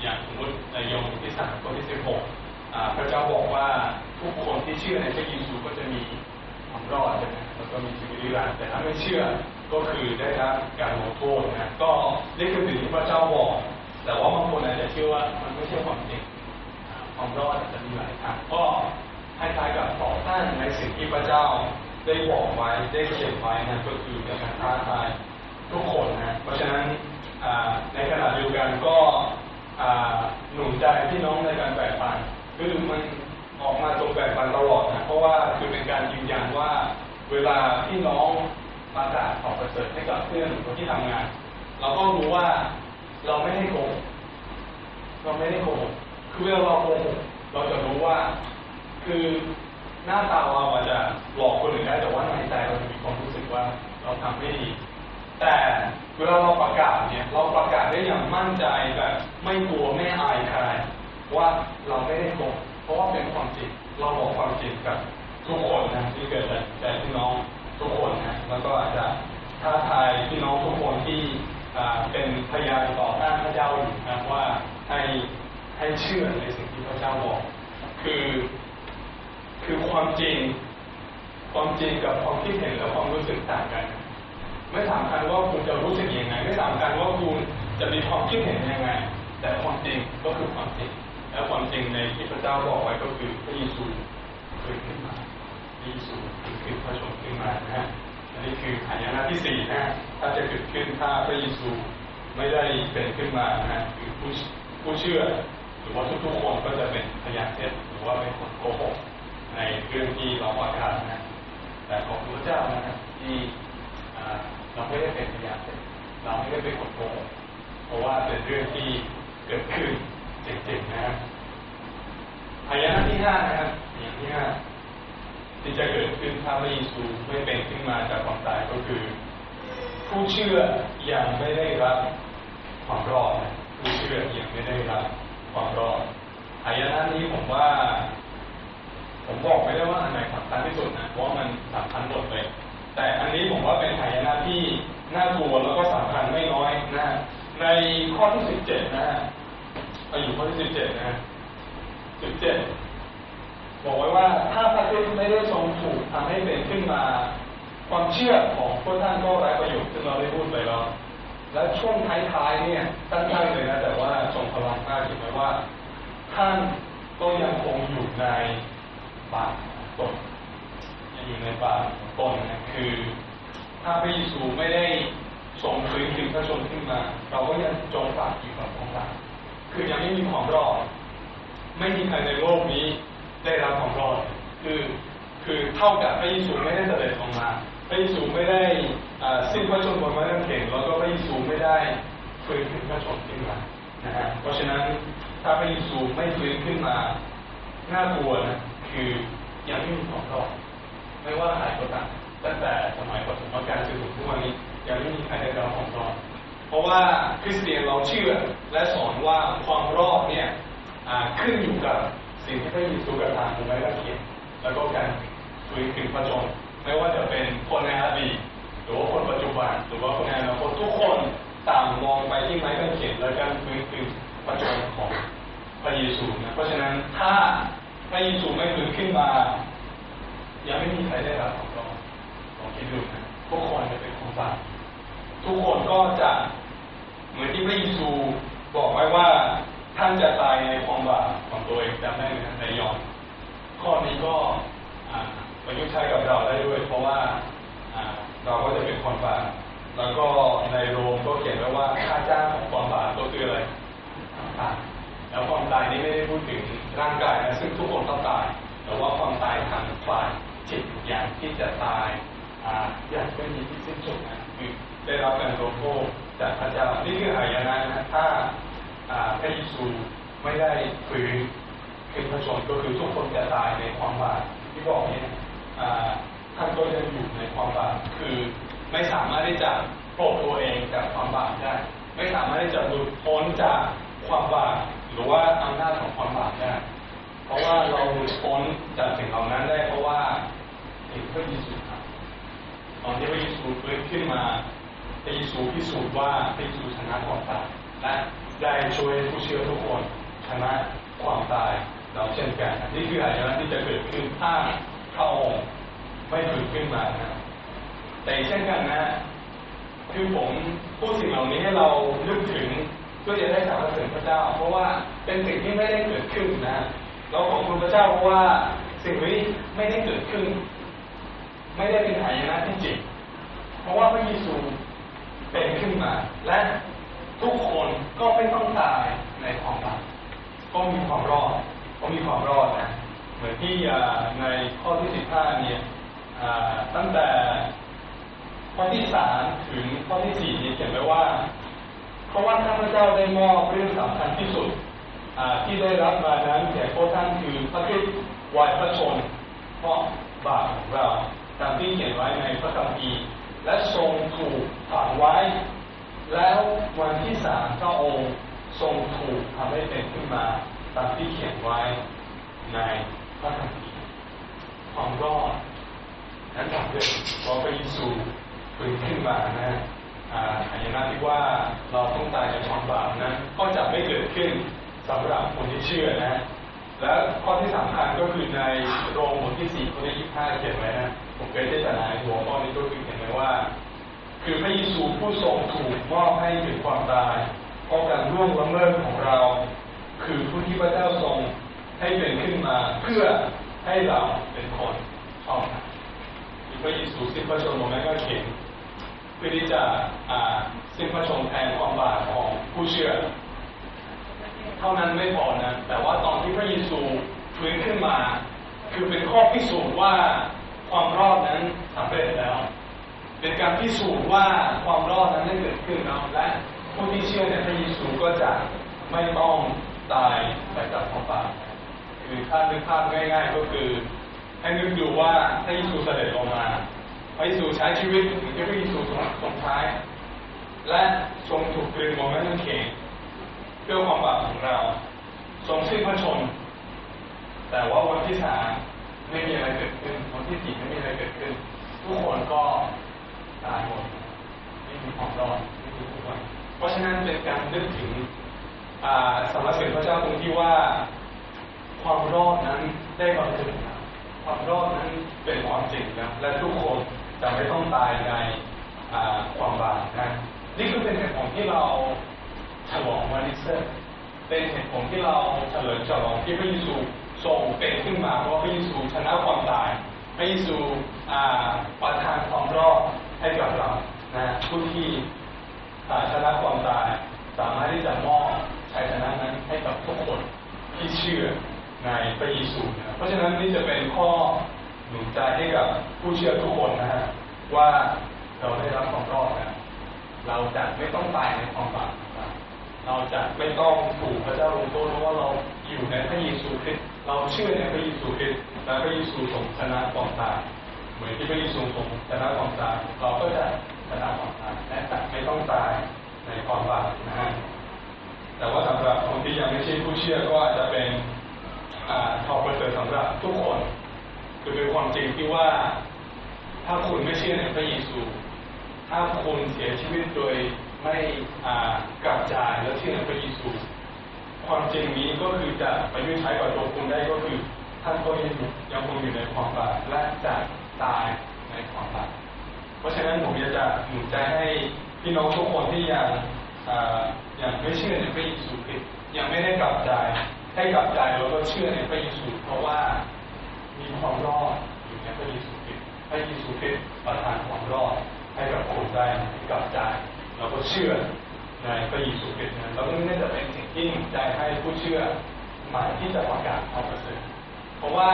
อย่างสมมติในยมที่สามข้อที่สิบหกพระเจ้าบอกว่าทุกคนที่เชื่อในพระเยซูก็จะมีความรอดใช่ไหมแล้วก็มีชีวิตนิรันดร์แต่ถ้าไม่เชื่อ ก็คือได้รับการลงโทษนะก็นี่คือสิ่งที่พระเจ้าบอก แต่ว่าบางคนอาจจะเชื่อว่ามันไม่ใช่ความจริงความรอดอาจจะมีหลายทางก็คล้ายๆกับต่อต้านในสิ่งที่พระเจ้าได้บอกไว้ได้เขียนไว้นะก็คือเป็นการท้าทายทุกคนนะเพราะฉะนั้นในขณะเดียวกันก็หนุนใจพี่น้องในการแบ่งปันคือมันออกมาตรงแบบปันตลอดนะเพราะว่าคือเป็นการยืนยันว่าเวลาที่น้อง ประกาศขอประเสริฐให้กับเพื่อนคนที่ทำงาน เราก็รู้ว่าเราไม่ได้โกหกเราไม่ได้โกหกคือเวลาเราโกหกเราจะรู้ว่า คือหน้าตาเราอาจจะหลอกคนอื่นได้แต่ว่าในใจเราจะมีความรู้สึกว่าเราทำไม่ดีแต่เวลาเราประกาศเนี่ยเราประกาศได้อย่างมั่นใจแบบไม่กลัวไม่อายใครว่าเราไม่ได้โกหกเพราะว่าเป็นความจริงเราบอกความจริงกับทุกคนนะที่เกิดจากใจพี่น้อง ทุกคนนะแล้วก็อาจจะท้าทายพี่น้องทุกคนที่เป็นพยานต่อต้านพระเจ้าอยู่นะว่าให้ให้เชื่อในสิ่งที่พระเจ้าบอก คือคือความจริง ความจริงกับความคิดเห็นและความรู้สึกต่างกัน ไม่สำคัญว่าคุณจะรู้สึกยังไง ไม่สำคัญว่าคุณจะมีความคิดเห็นยังไง แต่ความจริงก็คือความจริง และความจริงในที่พระเจ้าบอกไว้ก็คือพระเยซูฟื้นขึ้น มาพระเยซูฟื้นขึ้นพระชนม์ขึ้นมานะฮะอันนี้คือหายนะที่สี่นะฮะถ้าจะเกิดขึ้นถ้าพระเยซูไม่ได้เป็นขึ้นมานะฮะคือผู้ผู้เชื่อ หรือว่าทุกๆคนก็จะเป็นพยานเท็จหรือว่าเป็นคนโกหกในเรื่องที่เราประกาศนะแต่ของพระเจ้านะครับที่เราไม่ได้เป็นพยานเท็จเราไม่ได้เป็นคนโกหกเพราะว่าเป็นเรื่องที่เกิดขึ้นจริงๆนะครับพยานที่ห้านะครับอย่างที่ห้า ที่จะเกิดขึ้นถ้าพระเยซูไม่เป็นขึ้นมาจากความตายก็คือ ผู้เชื่อยังไม่ได้รับความรอดผู้เชื่อยังไม่ได้รับความรอดอายนะนี้ผมว่า ผมบอกไม่ได้ว่าอันไหนสำคัญที่สุดนะเพราะมันสำคัญหมดเลย แต่อันนี้ผมว่าเป็นหายนะที่น่ากลัวแล้วก็สำคัญไม่น้อยนะในข้อที่สิบเจ็ดนะฮะไปอยู่ข้อที่สิบเจ็ดนะสิบเจ็ด บอกไว้ว่าถ้าพระคริสต์ไม่ได้ทรงถูกทำให้เป็นขึ้นมา ความเชื่อของพวกท่านก็ไร้ประโยชน์ซึ่งเราได้พูดไปแล้วและช่วงท้ายๆเนี่ยสั้นๆเลยนะแต่ว่าทรงพลังมากเห็นไหมว่า ท่านก็ยังคงอยู่ในป่าตนยังอยู่ในป่าตนนะคือ ถ้าพระเยซูไม่ได้ทรงฟื้นคืนพระชนขึ้นมา เราก็ยังจมปากอยู่กับของเราคือยังไม่มีความรอดไม่มีใครในโลกนี้ ได้รับความรอดคือคือเท่ากับพระเยซูไม่ได้เสด็จออกมาพระเยซูไม่ได้อ่าสิ้นพระชนม์บนไม้กางเขนแล้วก็พระเยซูไม่ได้ฟื้นขึ้นพระชนม์ขึ้นมานะฮะเพราะฉะนั้นถ้าพระเยซูไม่ฟื้นขึ้นมาน่ากลัวนะคือยังไม่มีความรอดไม่ว่าใครก็ตามตั้งแต่สมัยปฐมกาลจนถึงทุกวันนี้ยังไม่มีใครได้รับความรอดเพราะว่าคริสเตียนเราเชื่อและสอนว่าความรอดเนี่ยอ่าขึ้นอยู่กับ สิ่งที่พระเยซูกระทำบนไม้กางเขนแล้วก็การฟื้นคืนพระชนไม่ว่าจะเป็นคนในอดีตหรือว่าคนปัจจุบันหรือว่าคนในอนาคตทุกคนต่างมองไปที่ไม้กางเขนและการฟื้นคืนพระชนของพระเยซูนะเพราะฉะนั้นถ้าพระเยซูไม่ฟื้นขึ้นมา ยังไม่มีใครได้รับความรอดลองคิดดูนะทุกคนจะเป็นคนบาปทุกคนก็จะเหมือนที่พระเยซูบอกไว้ว่าท่านจะตายในความบาป ตัวเองจำได้ไหมในยอนข้อนี้ก็ประยุกต์ใช้กับเราได้ด้วย เพราะว่าเราก็จะเป็นคนบาปแล้วก็ในโรมก็เขียนไว้ว่าค่าจ้างของความบาปก็คืออะไรแล้วความตายนี้ไม่ได้พูดถึงร่างกายนะซึ่งทุกคนต้องตาย แต่ว่าความตายทางฝ่ายที่จะตายอย่างไม่มีที่สิ้นสุดนะคือได้รับการลงโทษจากพระเจ้านี่คือหายนะนะถ้าอ่าพระเยซูไม่ได้ฟื้น ขึ้นพระชนก็คือทุกคนจะตายในความบาปที่บอกเนี่ยท่านก็ยังอยู่ในความบาปคือไม่สามารถที่จะปลดตัวเองจากความบาปได้ ไม่สามารถที่จะหลุดพ้นจากความบาปหรือว่าอำนาจของความบาปได้ เพราะว่าเราหลุดพ้นจากสิ่งเหล่านั้นได้ เพราะว่าสิ่งพระเยซูทำตอนที่พระเยซูฟื้นขึ้นมาพระเยซูพิสูจน์ว่าพระเยซูชนะความตายและได้ช่วยผู้เชื่อทุกคนชนะความตาย เราเช่นกันนี่คืออะไรนะที่จะเกิดขึ้นถ้าพระองค์ไม่ฟื้นขึ้นมานะแต่เช่นกันนะ คือผมพูดสิ่งเหล่านี้ให้เรานึกถึงเพื่อจะได้สรรเสริญพระเจ้า เพราะว่าเป็นสิ่งที่ไม่ได้เกิดขึ้นนะ เราขอบคุณพระเจ้าเพราะว่าสิ่งนี้ไม่ได้เกิดขึ้น ไม่ได้เป็นหายนะที่จริงเพราะว่าพระเยซูเป็นขึ้นมา และทุกคนก็ไม่ต้องตายในความบาปก็มีความรอด ก็มีความรอดนะเหมือนที่ในข้อที่สิบห้าเนี่ยตั้งแต่ข้อที่สามถึงข้อที่สี่เนี้เขียนไว้ว่าเพราะว่าข้านพระเจ้าได้มอบเรื่องสำคัญที่สุดที่ได้รับมานั้นแก่พวกท่านคือพระคริสต์วายพระชน เพราะบาปของเราตามที่เขียนไว้ในพระคัมภีร์และทรงถูกฝังไว้ แล้ววันที่สามพระองค์ทรงถูกทำให้เป็นขึ้นมา ตามที่เขียนไว้ในพระคัมภีร์ความรอดนั้นจากเดิมพอพระเยซูฟื้นขึ้นมานะหายนะที่ว่าเราต้องตายในความบาปนั้นก็จะไม่เกิดขึ้นสำหรับคนที่เชื่อนะ และข้อที่สำคัญก็คือในโรมบทที่สี่ข้อที่ยี่สิบห้าเขียนไว้นะผมเคยได้แต่นายหัวข้อนี้ก็คือเขียนไว้ว่า คือพระเยซูผู้ทรงถูกมอบให้ถึงความตายเพราะการร่วงละเมิดของเรา คือผู้ที่พระเจ้าทรงให้เป็นขึ้นมาเพื่อให้เราเป็นคนชอบธรรมพระเยซูสิ้นพระชนม์ตรงนั้นก็เขียนเพื่อที่จะสิ้นพระชนม์แทนความบาปของผู้เชื่อ เท่านั้นไม่พอนะ แต่ว่าตอนที่พระเยซูฟื้นขึ้นมา คือเป็นข้อพิสูจน์ว่าความรอดนั้นสำเร็จแล้ว เป็นการพิสูจน์ว่าความรอดนั้นได้เกิดขึ้นแล้วและผู้ที่เชื่อในพระเยซูก็จะไม่ต้อง ตายไปกับความบาปคือถ้านึกภาพง่าย ๆ ก็คือ ให้นึกดูว่าพระเยซูเสด็จลงมาพระเยซูใช้ชีวิตเหมือนที่พระเยซูทรงใช้และทรงถูกตรึงบนไม้กางเขนเพื่อความบาปของเราทรงสิ้นพระชน แต่ว่าวันที่สามไม่มีอะไรเกิดขึ้นวันที่สี่ไม่มีอะไรเกิดขึ้น ทุกคนก็ตายหมดไม่มีความรอดไม่มีทุกคนเพราะฉะนั้นเป็นการนึกถึง สรรเสริญพระเจ้าตรงที่ว่าความรอดนั้นได้บังเกิดความรอดนั้นเป็นความจริงนะและทุกคนจะไม่ต้องตายในความบาปนะนี่คือเป็นเหตุผลที่เราฉลองวันอีสเตอร์เป็นเหตุผลที่เราเฉลิมฉลองที่พระเยซูทรงเป็นขึ้นมาเพราะพระเยซูชนะความตายพระเยซูประทานความรอดให้กับเรานะผู้ที่ชนะความตายสามารถที่จะมอบ ชัยชนะนั้นให้กับทุกคนที่เชื่อในพระเยซูนะเพราะฉะนั้นนี่จะเป็นข้อหนุนใจให้กับผู้เชื่อทุกคนนะฮะว่าเราได้รับความรอดนะเราจะไม่ต้องตายในความบาปเราจะไม่ต้องถูกพระเจ้าลงโทษเพราะว่าเราอยู่ในพระเยซูคริสต์เราเชื่อในพระเยซูคริสต์และพระเยซูทรงชนะความตายเหมือนที่พระเยซูทรงชนะความตายเราก็จะชนะความตายและจะไม่ต้องตายในความบาปนะฮะ แต่ว่าสำหรับคนที่ยังไม่ใช่ผู้เชื่อก็อาจจะเป็นข่าวประเสริฐสำหรับทุกคนคือเป็นความจริงที่ว่า ถ้าคุณไม่เชื่อในพระเยซู ถ้าคุณเสียชีวิตโดยไม่กลับใจแล้วเชื่อในพระเยซู ความจริงนี้ก็คือจะไปยุ่ใช้กับตัวคุณได้ก็คือ ท่านก็ยังยังคงอยู่ในความบาปและจะตายในความบาปเพราะฉะนั้นผมอยากจะหนุนใจให้พี่น้องทุกคนที่ยัง ยังไม่เชื่อในพระเยซูคริสต์ยังไม่ได้กลับใจให้กลับใจแล้วก็เชื่อในพระเยซูเพราะว่ามีความรอดอยู่ในพระเยซูคริสต์พระเยซูคริสต์ประทานความรอดให้กับคนได้กลับใจเราก็เชื่อในพระเยซูคริสต์นั้นแล้วนี่จะเป็นสิ่งที่หนุนใจให้ผู้เชื่อหมายที่จะประกาศความประเสริฐเพราะว่า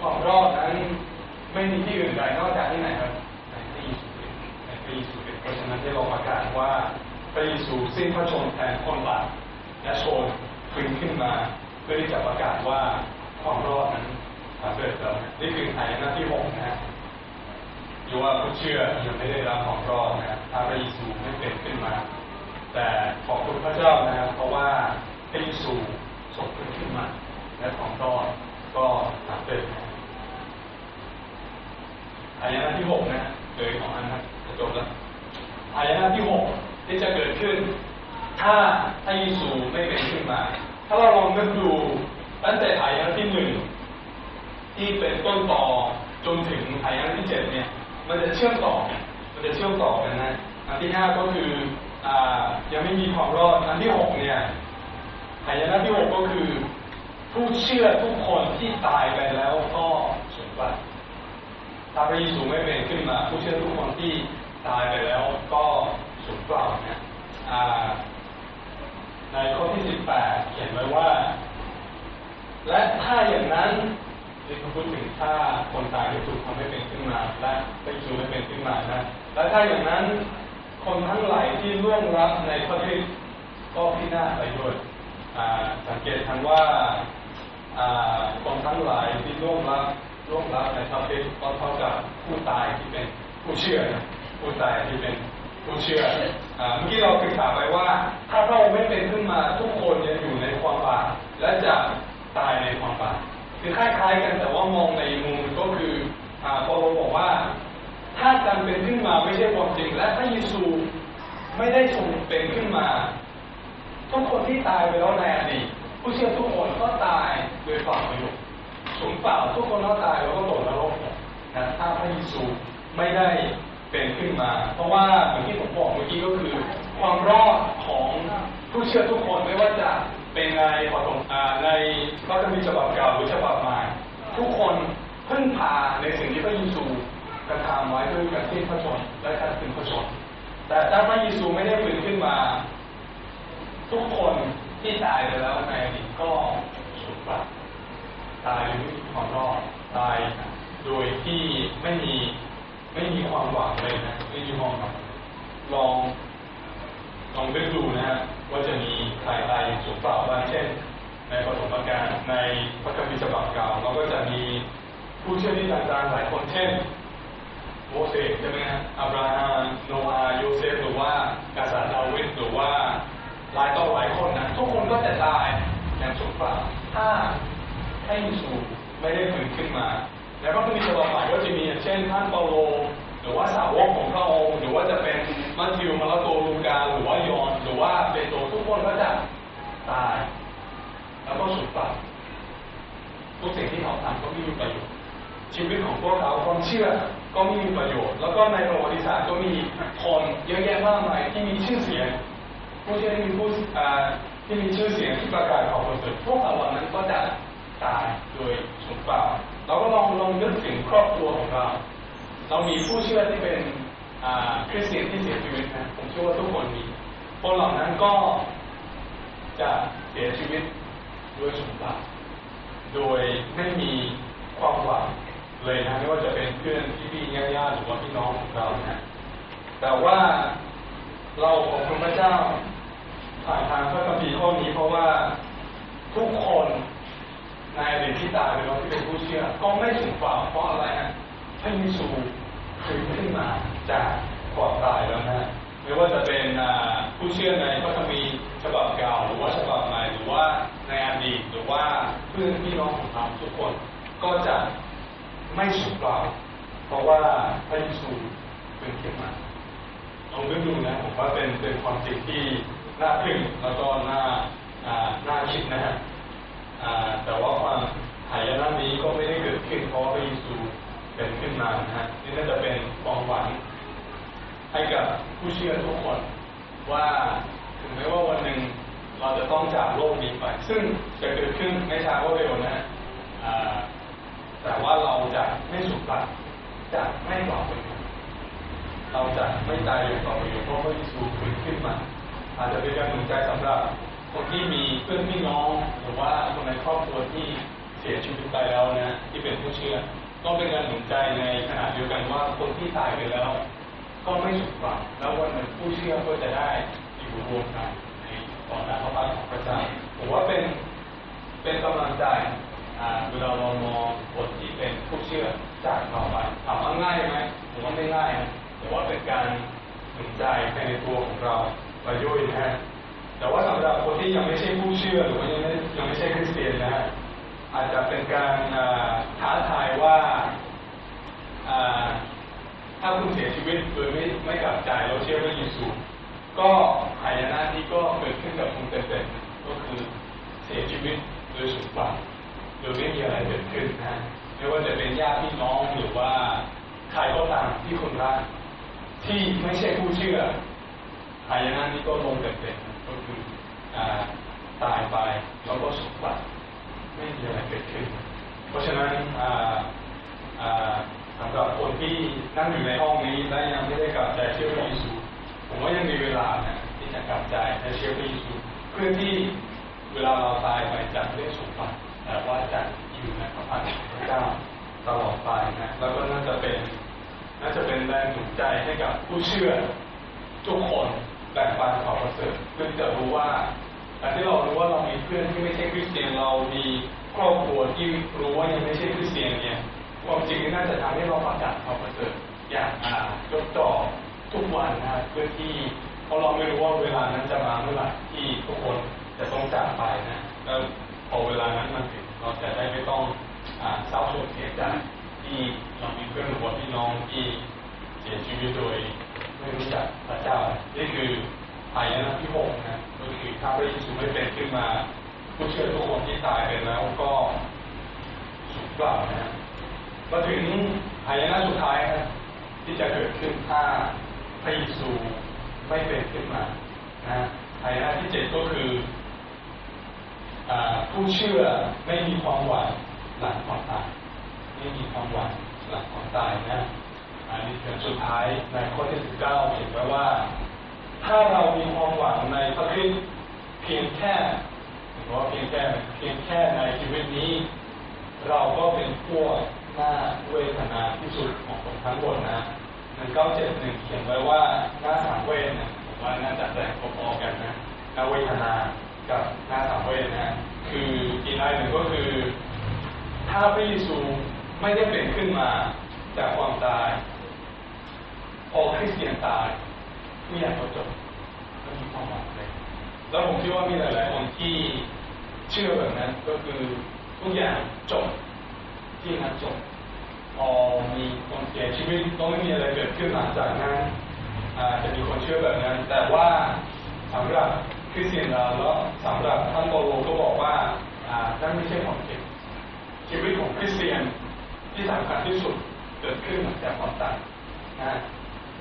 ความรอดนั้นไม่มีที่อื่นใดนอกจากที่ไหนครับในพระเยซูคริสต์ในพระเยซูคริสต์เพราะฉะนั้นที่เราประกาศว่า พระเยซูสิ้นพระชนม์แทนคนบาปและโชนฟื้นขึ้นมา เพื่อที่จะประกาศว่าความรอดนั้นสำเร็จแล้วนี่คือไหายนะที่หกนะฮะอยู่ว่าผู้เชื่อยังไม่ได้รับความรอดนะถ้าพระเยซูไม่เป็นขึ้นมา แต่ขอบคุณพระเจ้านะเพราะว่าพระเยซูทรงขึ้นขึ้นมา และความรอดก็สำเร็จนะอายนะที่หกนะเกิดของอันนะจบแล้วอายะที่หก ที่จะเกิดขึ้น ถ้าพระเยซูไม่เป็นขึ้นมา ถ้าเราลองนึกดูตั้งแต่อายนะที่หนึ่งที่เป็นต้นต่อจนถึงอายนะที่เจ็ดเนี่ย มันจะเชื่อมต่อกันมันจะเชื่อมต่อกันนะอันที่ห้าก็คืออยังไม่มีความรอดอันที่หกเนี่ยอายนะที่หกก็คือ ผู้เชื่อทุกคนที่ตายไปแล้วก็สูญไปถ้าพระเยซูไม่เป็นขึ้นมา ผู้เชื่อทุกคนที่ตายไปแล้วก็ สูญเปล่านะอ่าในข้อที่สิบแปดเขียนไว้ว่า และถ้าอย่างนั้นที่เขาพูดถึงถ้าคนตายที่ถูกทำให้เป็นขึ้นมาและพระเยซูไม่เป็นขึ้นมานะและถ้าอย่างนั้นคนทั้งหลายที่ล่วงรับในพระคริสต์ก็พินาศไปด้วยสังเกตทันว่าคนทั้งหลายที่ล่วงรับล่วงรับในพระคริสต์ก็เท่ากับผู้ตายที่เป็นผู้เชื่อผู้ตายที่เป็น ผู้เชื่ออ่าเมื่อกี้เราศึกษาไปว่า ถ้าพระองค์ไม่เป็นขึ้นมาทุกคนจะอยู่ในความบาปและจะตายในความบาปคือคล้ายๆกันแต่ว่ามองในมุมก็คืออ่าพอเราบอกว่า ถ้าการเป็นขึ้นมาไม่ใช่ความจริง และพระเยซูไม่ได้ทรงเป็นขึ้นมา ทุกคนที่ตายไปแล้วในอดีตผู้เชื่อทุกคนก็ตายโดยฝ่าประโยชน์สูญเปล่าทุกคนก็ตายแล้วก็ตกนรกนะถ้าพระเยซูไม่ได้ เป็นขึ้นมา เพราะว่าเหมือนที่ผมบอกเมื่อกี้ก็คือ ความรอดของผู้เชื่อทุกคนไม่ว่าจะเป็นในปฐมอ่าในพระคัมภีร์ฉบับเก่าหรือฉบับใหม่ทุกคนพึ่งพาในสิ่งที่พระเยซูกระทำไว้ด้วยการสิ้นพระชนและการถึงพระชนแต่ถ้าพระเยซูไม่ได้ฟื้นขึ้นมา ทุกคนที่ตายไปแล้วในอดีตก็สูญเปล่าตายโดยไม่มีความรอดตายโดยที่ไม่มี ไม่มีความหวังเลยนะไม่มีความหวังลองลองไปดูนะฮะว่าจะมีใครตายสูญเปล่าบ้างเช่น ในปฐมกาลในพระคัมภีร์ฉบับเก่าเราก็จะมีผู้เชื่อที่ต่างๆหลายคนเช่นโมเสสใช่ไหมฮะอับราฮัมโนอาห์โยเซฟหรือว่ากษัตริย์ดาวิดหรือว่าหลายต่อหลายคนนะทุกคนก็จะตายอย่างสุดเปล่าถ้าให้ยิสูไม่ได้ฟื้นขึ้นมา แล้วก็มีฉบับใหม่ก็จะมีอย่างเช่นท่านเปาโล หรือว่าสาวกของพระองค์หรือว่าจะเป็นมัทธิวมาระโกลูกาหรือว่ายอนหรือว่าเปโตรทุกคนก็จะตาย แล้วก็สุดเปล่าทุกสิ่งที่เขาทำก็ไม่มีประโยชน์ชีวิตของพวกเขาความเชื่อก็ไม่มีประโยชน์ แล้วก็ในประวัติศาสตร์ก็มีคนเยอะแยะมากมายที่มีชื่อเสียงผู้ที่มีผู้อ่าที่มีชื่อเสียงที่ประกาศข่าวเสริฐพวกเขาเหล่านั้นก็จะตายโดยสูญเปล่า เราก็ลองลองนึกถึงครอบครัวของเรา เรามีผู้เชื่อที่เป็นคริสเตียนที่เสียชีวิตนะผมเชื่อว่าทุกคนมีคนเหล่านั้นก็จะเสียชีวิตโดยสูญเปล่าโดยไม่มีความหวังเลยนะไม่ว่าจะเป็นเพื่อนพี่พี่ญาติญาติหรือว่าพี่น้องของเรานะแต่ว่าเราขอบคุณพระเจ้าผ่านทางพระคัมภีร์ข้อนี้เพราะว่าทุกคน ในอดีตที่ตายไปแล้วที่เป็นผู้เชื่อ ก็ไม่สูญเปล่าเพราะอะไรฮะพระเยซูฟื้นขึ้นมาจากความตายแล้วนะไม่ว่าจะเป็นผู้เชื่อในพระคัมภีร์ฉบับเก่าหรือว่าฉบับใหม่หรือว่าในอดีตหรือว่าเพื่อนพี่น้องของเราทุกคนก็จะไม่สูญเปล่า เพราะว่าพระเยซูเป็นขึ้นมาลองนึกดูนะผมว่าเป็นเป็นความจริงที่น่าทึ่งแล้วก็น่าน่าคิดนะฮะอ่า แต่ว่าความหายนะนี้ก็ไม่ได้เกิดขึ้นเพราะว่าพระเยซูเป็นขึ้นมานะฮะนี่น่าจะเป็นความหวังให้กับผู้เชื่อทุกคนว่าถึงแม้ว่าวันหนึ่งเราจะต้องจากโลกนี้ไป ซึ่งจะเกิดขึ้นไม่ช้าก็เร็วนะฮะแต่ว่าเราจะไม่สุขปราจะไม่หลอกเป็นเราจะไม่ตายอยู่ต่อไปอยู่เพราะพระเยซูฟื้นขึ้นมา อาจจะเป็นการหนุนใจสำหรับ คนที่มีเพื่อนพี่น้องหรือว่าคนในครอบครัวที่เสียชีวิตไปแล้วนะที่เป็นผู้เชื่อ ก็เป็นการหนุนใจในขณะเดียวกันว่าคนที่ตายไปแล้ว ก็ไม่สุขปากแล้ววันหนึ่งผู้เชื่อก็จะได้อยู่รวมกันในต่อหน้าพระพักของพระเจ้าผมว่าเป็นเป็นกำลังใจเวลาเรามองคนที่เป็นผู้เชื่อจากเราไปถามว่าง่ายไหมผมว่าไม่ง่ายแต่ว่าเป็นการหนุนใจในตัวของเราไปด้วยนะฮะ แต่ว่าสำหรับคนที่ยังไม่ใช่ผู้เชื่อหรือว่ายังไม่ยังไม่ใช่คริสเตียนนะฮะอาจจะเป็นการท้าทายว่าถ้าคุณเสียชีวิตโดยไม่ไม่กลับใจเราเชื่อว่าเยซูก็หายนะที่ก็เกิดขึ้นกับคุณเต็มๆก็คือเสียชีวิตโดยสูญเปล่าโดยไม่มีอะไรเกิดขึ้นนะไม่ว่าจะเป็นญาติพี่น้องหรือว่าใครก็ตามที่คุณรักที่ไม่ใช่ผู้เชื่อหายนะนี้ก็ลงเต็มๆ ก็คืออ่าตายไปแล้วก็สูญเปล่าไม่มีอะไรเกิดขึ้น เพราะฉะนั้นอ่าอ่าสำหรับคนที่นั่งอยู่ในห้องนี้และยังไม่ได้กลับใจเชื่อพระเยซูผมว่ายังมีเวลานะที่จะกลับใจและเชื่อพระเยซูเพื่อที่เวลาเราตายไปจะไม่ได้สูญไปแต่ว่าจะอยู่ในพระพักตร์ของพระเจ้าตลอดไปนะแล้วก็น่าจะเป็นน่าจะเป็นแรงหนุนใจให้กับผู้เชื่อทุกคน แบ่งปันข่าวประเสริฐเพื่อจะรู้ว่าการที่เรารู้ว่าเรามีเพื่อนที่ไม่ใช่คริสเตียนเรามีครอบครัวที่รู้ว่ายังไม่ใช่คริสเตียนเนี่ยความจริงน่าจะทำให้เราประกาศความประเสริฐอย่างอ่ายกจ่อทุกวันนะเพื่อที่เพราะเราไม่รู้ว่าเวลานั้นจะมาเมื่อไหร่ที่ทุกคนจะต้องจากไปนะแล้วพอเวลานั้นมันถึงเราจะได้ไม่ต้องอ่าเศร้าโศกเสียใจที่เรามีเพื่อนหรือว่าพี่น้องที่เสียชีวิตโดย ไม่รู้จักพระเจ้า นี่คืออายนะที่หกนะก็คือถ้าพระเยซูไม่เป็นขึ้นมา ผู้เชื่อทุกคนที่ตายไปแล้วก็สูญเปล่านะมาถึงหายนะสุดท้ายนะที่จะเกิดขึ้นถ้าพระเยซูไม่เป็นขึ้นมานะหายนะที่เจ็ดก็คืออผู้เชื่อไม่มีความหวังหลังความตายไม่มีความหวังหลังความตายนะ อันนี้เป็นสุดท้ายในข้อที่สิบเก้าเขียนไว้ว่า ถ้าเรามีความหวังในพระคริสต์เพียงแค่หรือว่าเพียงแค่เพียงแค่ในชีวิตนี้ เราก็เป็นพวกหน้าเวทนาที่สุดของคนทั้งหมดนะหนึ่งเก้าเจ็ดหนึ่งเขียนไว้ว่าหน้าสามเวทนะผมว่าน่าจะแตกพอๆกันนะหน้าเวทนากับหน้าสามเวทนะ คืออีกอันหนึ่งก็คือ ถ้าพระเยซูไม่ได้เป็นขึ้นมาจากความตาย พอคริสเตียนตายทุกอย่างก็จบไม่มีความหวังเลยแล้วผมคิดว่ามีหลาย ๆ คนที่เชื่อแบบนั้นก็คือทุกอย่างจบที่นั้นจบพอมีคนเสียชีวิตก็ไม่มีอะไรเกิดขึ้นหลังจากนั้นอาจจะมีคนเชื่อแบบนั้น แต่ว่าสำหรับคริสเตียนเราแล้วสำหรับท่านโปโลก็บอกว่าอ่านั่นไม่ใช่ความจริงชีวิตของคริสเตียนที่สำคัญที่สุดเกิดขึ้นหลังจากความตายนะ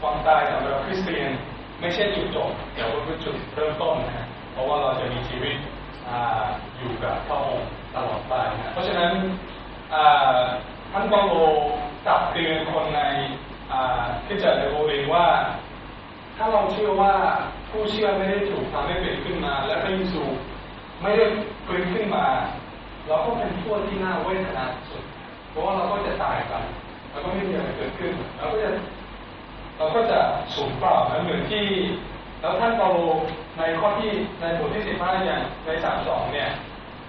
ความตายสำหรับคริสเตียนไม่ใช่จุดจบแต่ว่าเป็นจุดเริ่มต้นนะเพราะว่าเราจะมีชีวิตออยู่กับพระองค์ตลอดไปนะเพราะฉะนั้นท่านเปาโลตักเตือนคนในที่จะในโบเองว่า ถ้าเราเชื่อว่าผู้เชื่อไม่ได้ถูกทำให้เป็นขึ้นมา และพระเยซูไม่ได้ฟื้นขึ้นมา เราก็เป็นพวกที่น่าเวทนาสุด เพราะว่าเราก็จะตายไปแล้วก็ไม่มีอะไรเกิดขึ้นเราก็จะ เราก็จะสูญเปล่านะเหมือนที่ แล้วท่านเปาโลในข้อที่ในบทที่สิบห้าอย่างในสามสองเนี่ย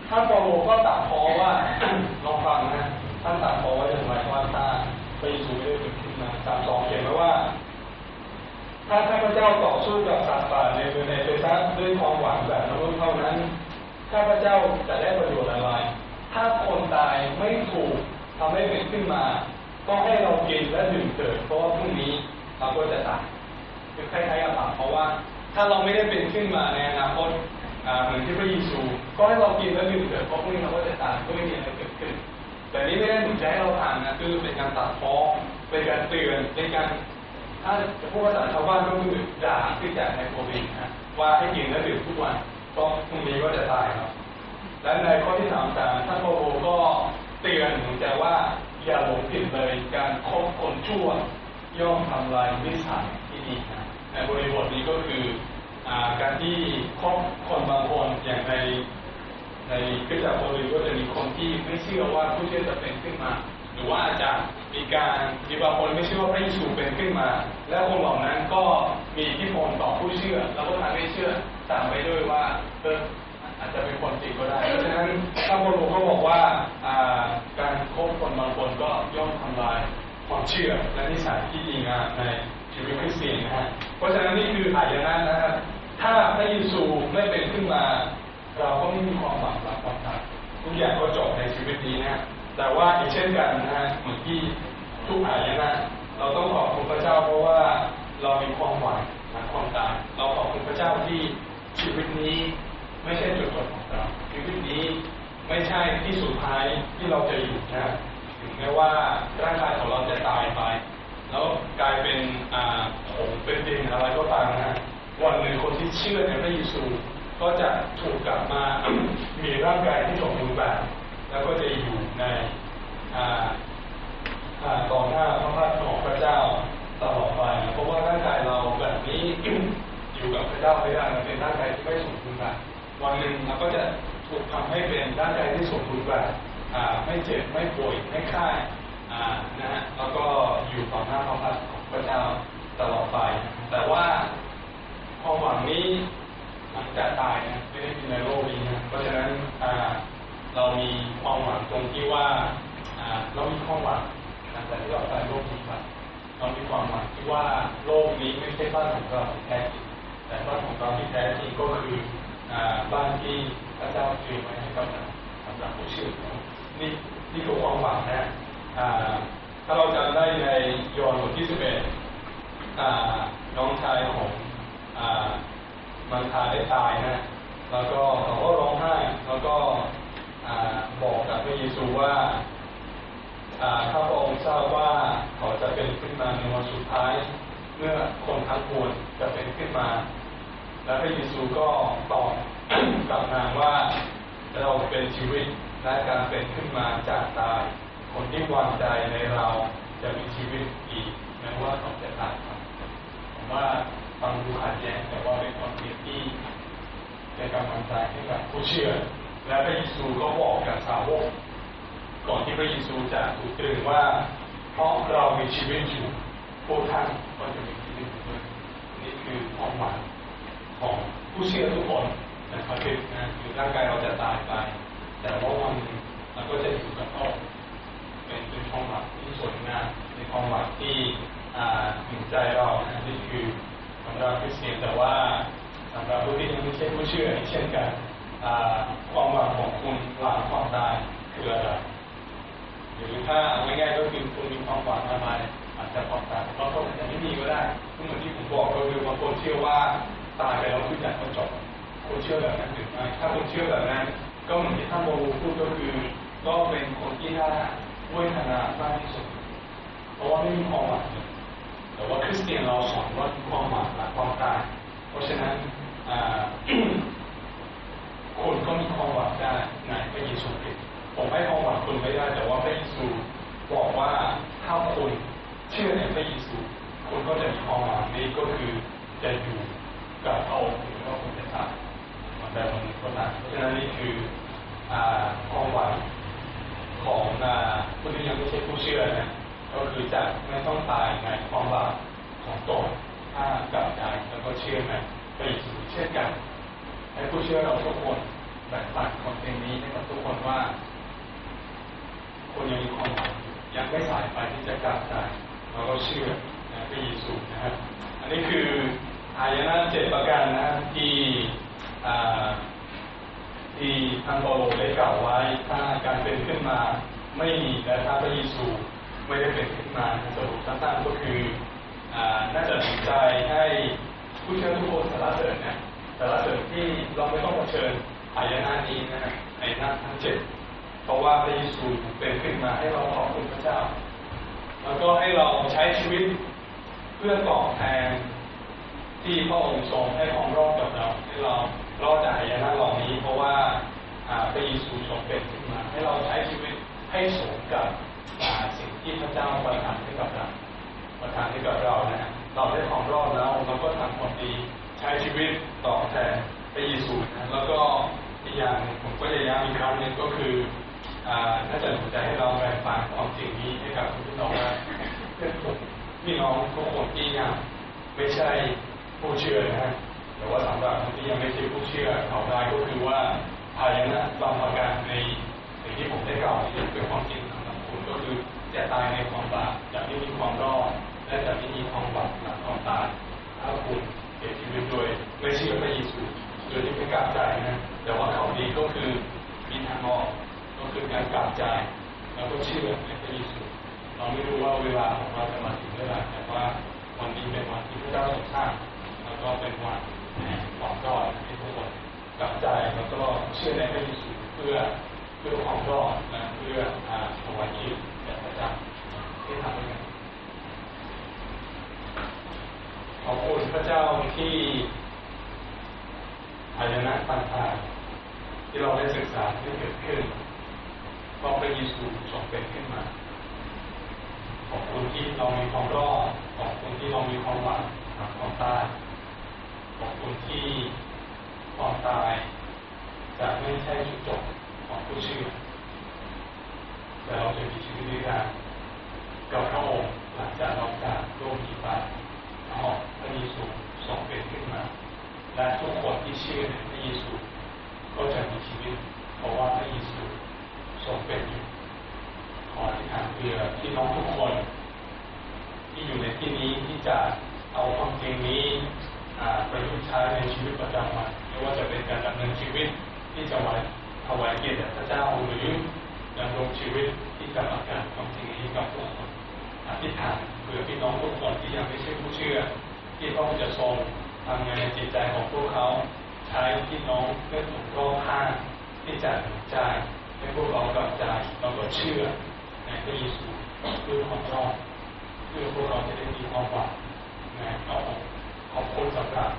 ท่านเปาโลก็ตัดพ้อว่าลองฟังนะท่านตัดพ้อว่าอย่างไรว่าถ้าพระเยซูไม่ได้เป็นขึ้นมาสามสองเขียนไว้ว่าถ้าข้าพเจ้าต่อสู้กับสัตว์ป่าในเมืองในเปซัสด้วยความหวังแบบนุษย์เท่านั้นข้าพเจ้าจะได้ประโยชน์อะไร ถ้าคนตายไม่ถูกทำให้เป็นขึ้นมา ก็ให้เรากินและดื่มเถิดเพราะว่าพรุ่งนี้ เราก็จะตายคือคล้ายๆกับถามเพราะว่าถ้าเราไม่ได้เป็นขึ้นมาในอนาคตเหมือนที่พระเยซูก็ให้เรากินและดื่มเถิดเพราะพรุ่งนี้เราก็จะตายก็ไม่มีอะไรเกิดขึ้น แต่นี้ไม่ได้หนุนใจให้เราทานนะคือเป็นการตัดพ้อเป็นการเตือนเป็นการถ้าจะพูดภาษาชาวบ้านก็คือด่าขึ้นจกในโควิดนะว่าให้กินและดื่มทุกวันเพราะพรุ่งนี้ก็จะตายครับและในข้อที่สามสามท่านโปโลก็เตือนหนุนใจว่าอย่าหลงผิดเลยการคบคนชั่ว ย่อมทำลายวิสัยที่ดีนะในบริบทนี้ก็คืออการที่คบคนบางคนอย่างในในคริสตจักรโคริก็จะมีคนที่ไม่เชื่อว่าผู้เชื่อจะเป็นขึ้นมา หรือว่าอาจจะมีการมีบางคนไม่เชื่อว่าพระเยซูเป็นขึ้นมา และคนเหล่านั้นก็มีอิทธิพลต่อผู้เชื่อ แล้วก็ทำให้เชื่อตามไปด้วยว่าเอออาจจะเป็นคนจริงก็ได้เพราะฉะนั้นพระโคโลก็บอกว่าการคบคนบางคนก็ย่อมทำลาย ความเชื่อและนิสัยที่ดีงามในชีวิตคริสเตียนนะฮะเพราะฉะนั้นนี่คืออายนะนะครับถ้าพระเยซูไม่เป็นขึ้นมา เราก็ไม่มีความหวังหลักความตายทุกอย่างก็จบในชีวิตนี้นะแต่ว่าอีกเช่นกันนะฮะเหมือนที่ทุกอายนะเราต้องขอบคุณพระเจ้าเพราะว่าเรามีความหวังหลังความตายเราขอบคุณพระเจ้าที่ชีวิตนี้ไม่ใช่จุดจบของเราชีวิตนี้ไม่ใช่ที่สุดท้ายที่เราจะอยู่นะ แม้ว่าร่างกายของเราจะตายไป แล้วกลายเป็นอ่าผงเป็นดินอะไรก็ตามนะ วันหนึ่งคนที่เชื่อในพระเยซูก็จะถูกกลับมา มีร่างกายที่สมบูรณ์แบบ แล้วก็จะอยู่ในอ่าอ่าต่อหน้าพระพักตร์ของพระเจ้าตลอดไป เพราะว่าร่างกายเราแบบนี้อยู่กับพระเจ้าไม่ได้มันเป็นร่างกายที่ไม่สมบูรณ์แบบวันหนึ่งเราก็จะถูกทำให้เป็นร่างกายที่สมบูรณ์แบบ ไม่เจ็บไม่ป่วยไม่ไข้ กับพระองค์หรือว่าคุณจะตายวันใดวันหนึ่งก็ตามเพราะฉะนั้นนี่คืออ่าความหวังของอ่าผู้ที่ยังไม่ใช่ผู้เชื่อนะก็คือจะไม่ต้องตายในความบาปของตนถ้ากลับใจแล้วก็เชื่อในพระเยซูเช่นกันให้ผู้เชื่อเราทุกคนแบ่งปันคอนเทนต์นี้ให้กับทุกคนว่าคนยังมีความหวังยังไม่สายไปที่จะกลับใจเราก็เชื่อในพระเยซูนะครับอันนี้คือ อายนะเจ็ดประการนะที่อ่าที่ทางเปาโลได้กล่าวไว้ถ้าการเป็นขึ้นมาไม่มีและถ้าพระเยซูไม่ได้เป็นขึ้นมาสรุปสั้นๆก็คืออน่าจะสนใจให้ผู้เชื่อทุกคนสารเสริญนะแต่ละเสริญที่เราไม่ต้องเผชิญอายนะนี้นะฮะอายนะทั้งเจ็ดเพราะว่าพระเยซูเป็นขึ้นมาให้เราขอบคุณพระเจ้า แล้วก็ให้เราใช้ชีวิตเพื่อตอบแทน ที่พระองค์ทรงให้ของรอดกับเราให้เรารอดจากอายนะเหล่านี้ เพราะว่าอ่าพระเยซูทรงเป็นขึ้นมา ให้เราใช้ชีวิตให้สมกับสิ่งที่พระเจ้าประทานให้กับเราประทานให้กับเรานะเราได้ของรอดแล้วเราก็ทำความดีใช้ชีวิตต่อแทนพระเยซูนะแล้วก็อีกอย่างหนึ่งผมก็จะย้ำอีกครั้งหนึ่งก็คืออ่าถ้าจะสนใจให้เราแบ่งปันความจริงนี้ให้กับพี่น้องนะพี่น้องทุกคนที่ยังไม่ใช่ ผู้เชื่อนะฮะแต่ว่าสำหรับคนที่ยังไม่ใช่ผู้เชื่อเขาได้ก็คือว่าภายนะบางประการในสิ่งที่ผมได้กล่าวนี้เป็นความจริงสำหรับคุณก็คือจะตายในความบาปจะไม่มีความรอดและจะไม่มีความหวังหลังความตายถ้าคุณเสียชีวิตโดยไม่เชื่อพระเยซูโดยที่ไม่กล้าใจนะแต่ว่าข่าดีก็คือมีทางออกก็คือการกลับใจแล้วก็เชื่อในพระเยซูเราไม่รู้ว่าเวลาของเราจะมาถึงเมื่อไหร่แต่ว่าวันนี้เป็นวันที่พระเจ้าทรงสร้าง ก็เป็นวันแห่งความรอดให้ทุกคนกลับใจแล้วก็เชื่อในพระเยซูเพื่อเพื่อความรอดนะเพื่ออาถวายชีวิตแด่พระเจ้าที่ทำด้วยกันขอบคุณพระเจ้าที่อายนะต่างๆที่เราได้ศึกษาที่เกิดขึ้นเพราะพระเยซูทรงเป็นขึ้นมา ขอบคุณที่เรามีความรอด ขอบคุณที่เรามีความหวังหลังความตาย ขอบคุณที่ความตาย จะไม่ใช่จุดจบของผู้เชื่อแต่เราจะมีชีวิตด้วยกันกับพระองค์หลังจากเราจากโลกนี้ไปพระองค์พระเยซูทรงเป็นขึ้นมา และทุกคนที่เชื่อในพระเยซูก็จะมีชีวิต เพราะว่าพระเยซูทรงเป็นอยู่ ขอที่ทางเพื่อพี่น้องทุกคน ที่อยู่ในที่นี้ที่จะเอาความจริงนี้ประยุกต์ใช้ในชีวิตประจำวันไม่ว่าจะเป็นการดำเนินชีวิต ที่จะไว้ถวายเกียรติพระเจ้าหรือดำรงชีวิตที่จะประกาศความจริงนี้กับทุกคนอธิษฐานเพื่อพี่น้องทุกคนที่ยังไม่ใช่ผู้เชื่อ ที่พระองค์จะทรงทำงานในจิตใจของพวกเขา ใช้พี่น้องเพื่อถูกรอบข้างที่จะหนุนใจให้พวกเรากลับใจเราก็เชื่อในพระเยซูเพื่อความรอดเพื่อพวกเราจะได้มีความหวังในเราขอบคุณสำหรับ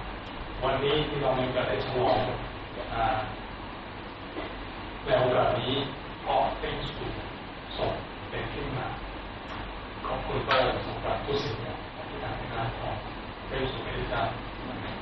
วันนี้ที่เรามีการได้ฉลอง ในโอกาสนี้เพราะพระเยซูส่งเป็นขึ้นมาขอบคุณพระองค์สำหรับทุกสิ่งที่ทำให้การของเป็นสู่เป็นเจ้าร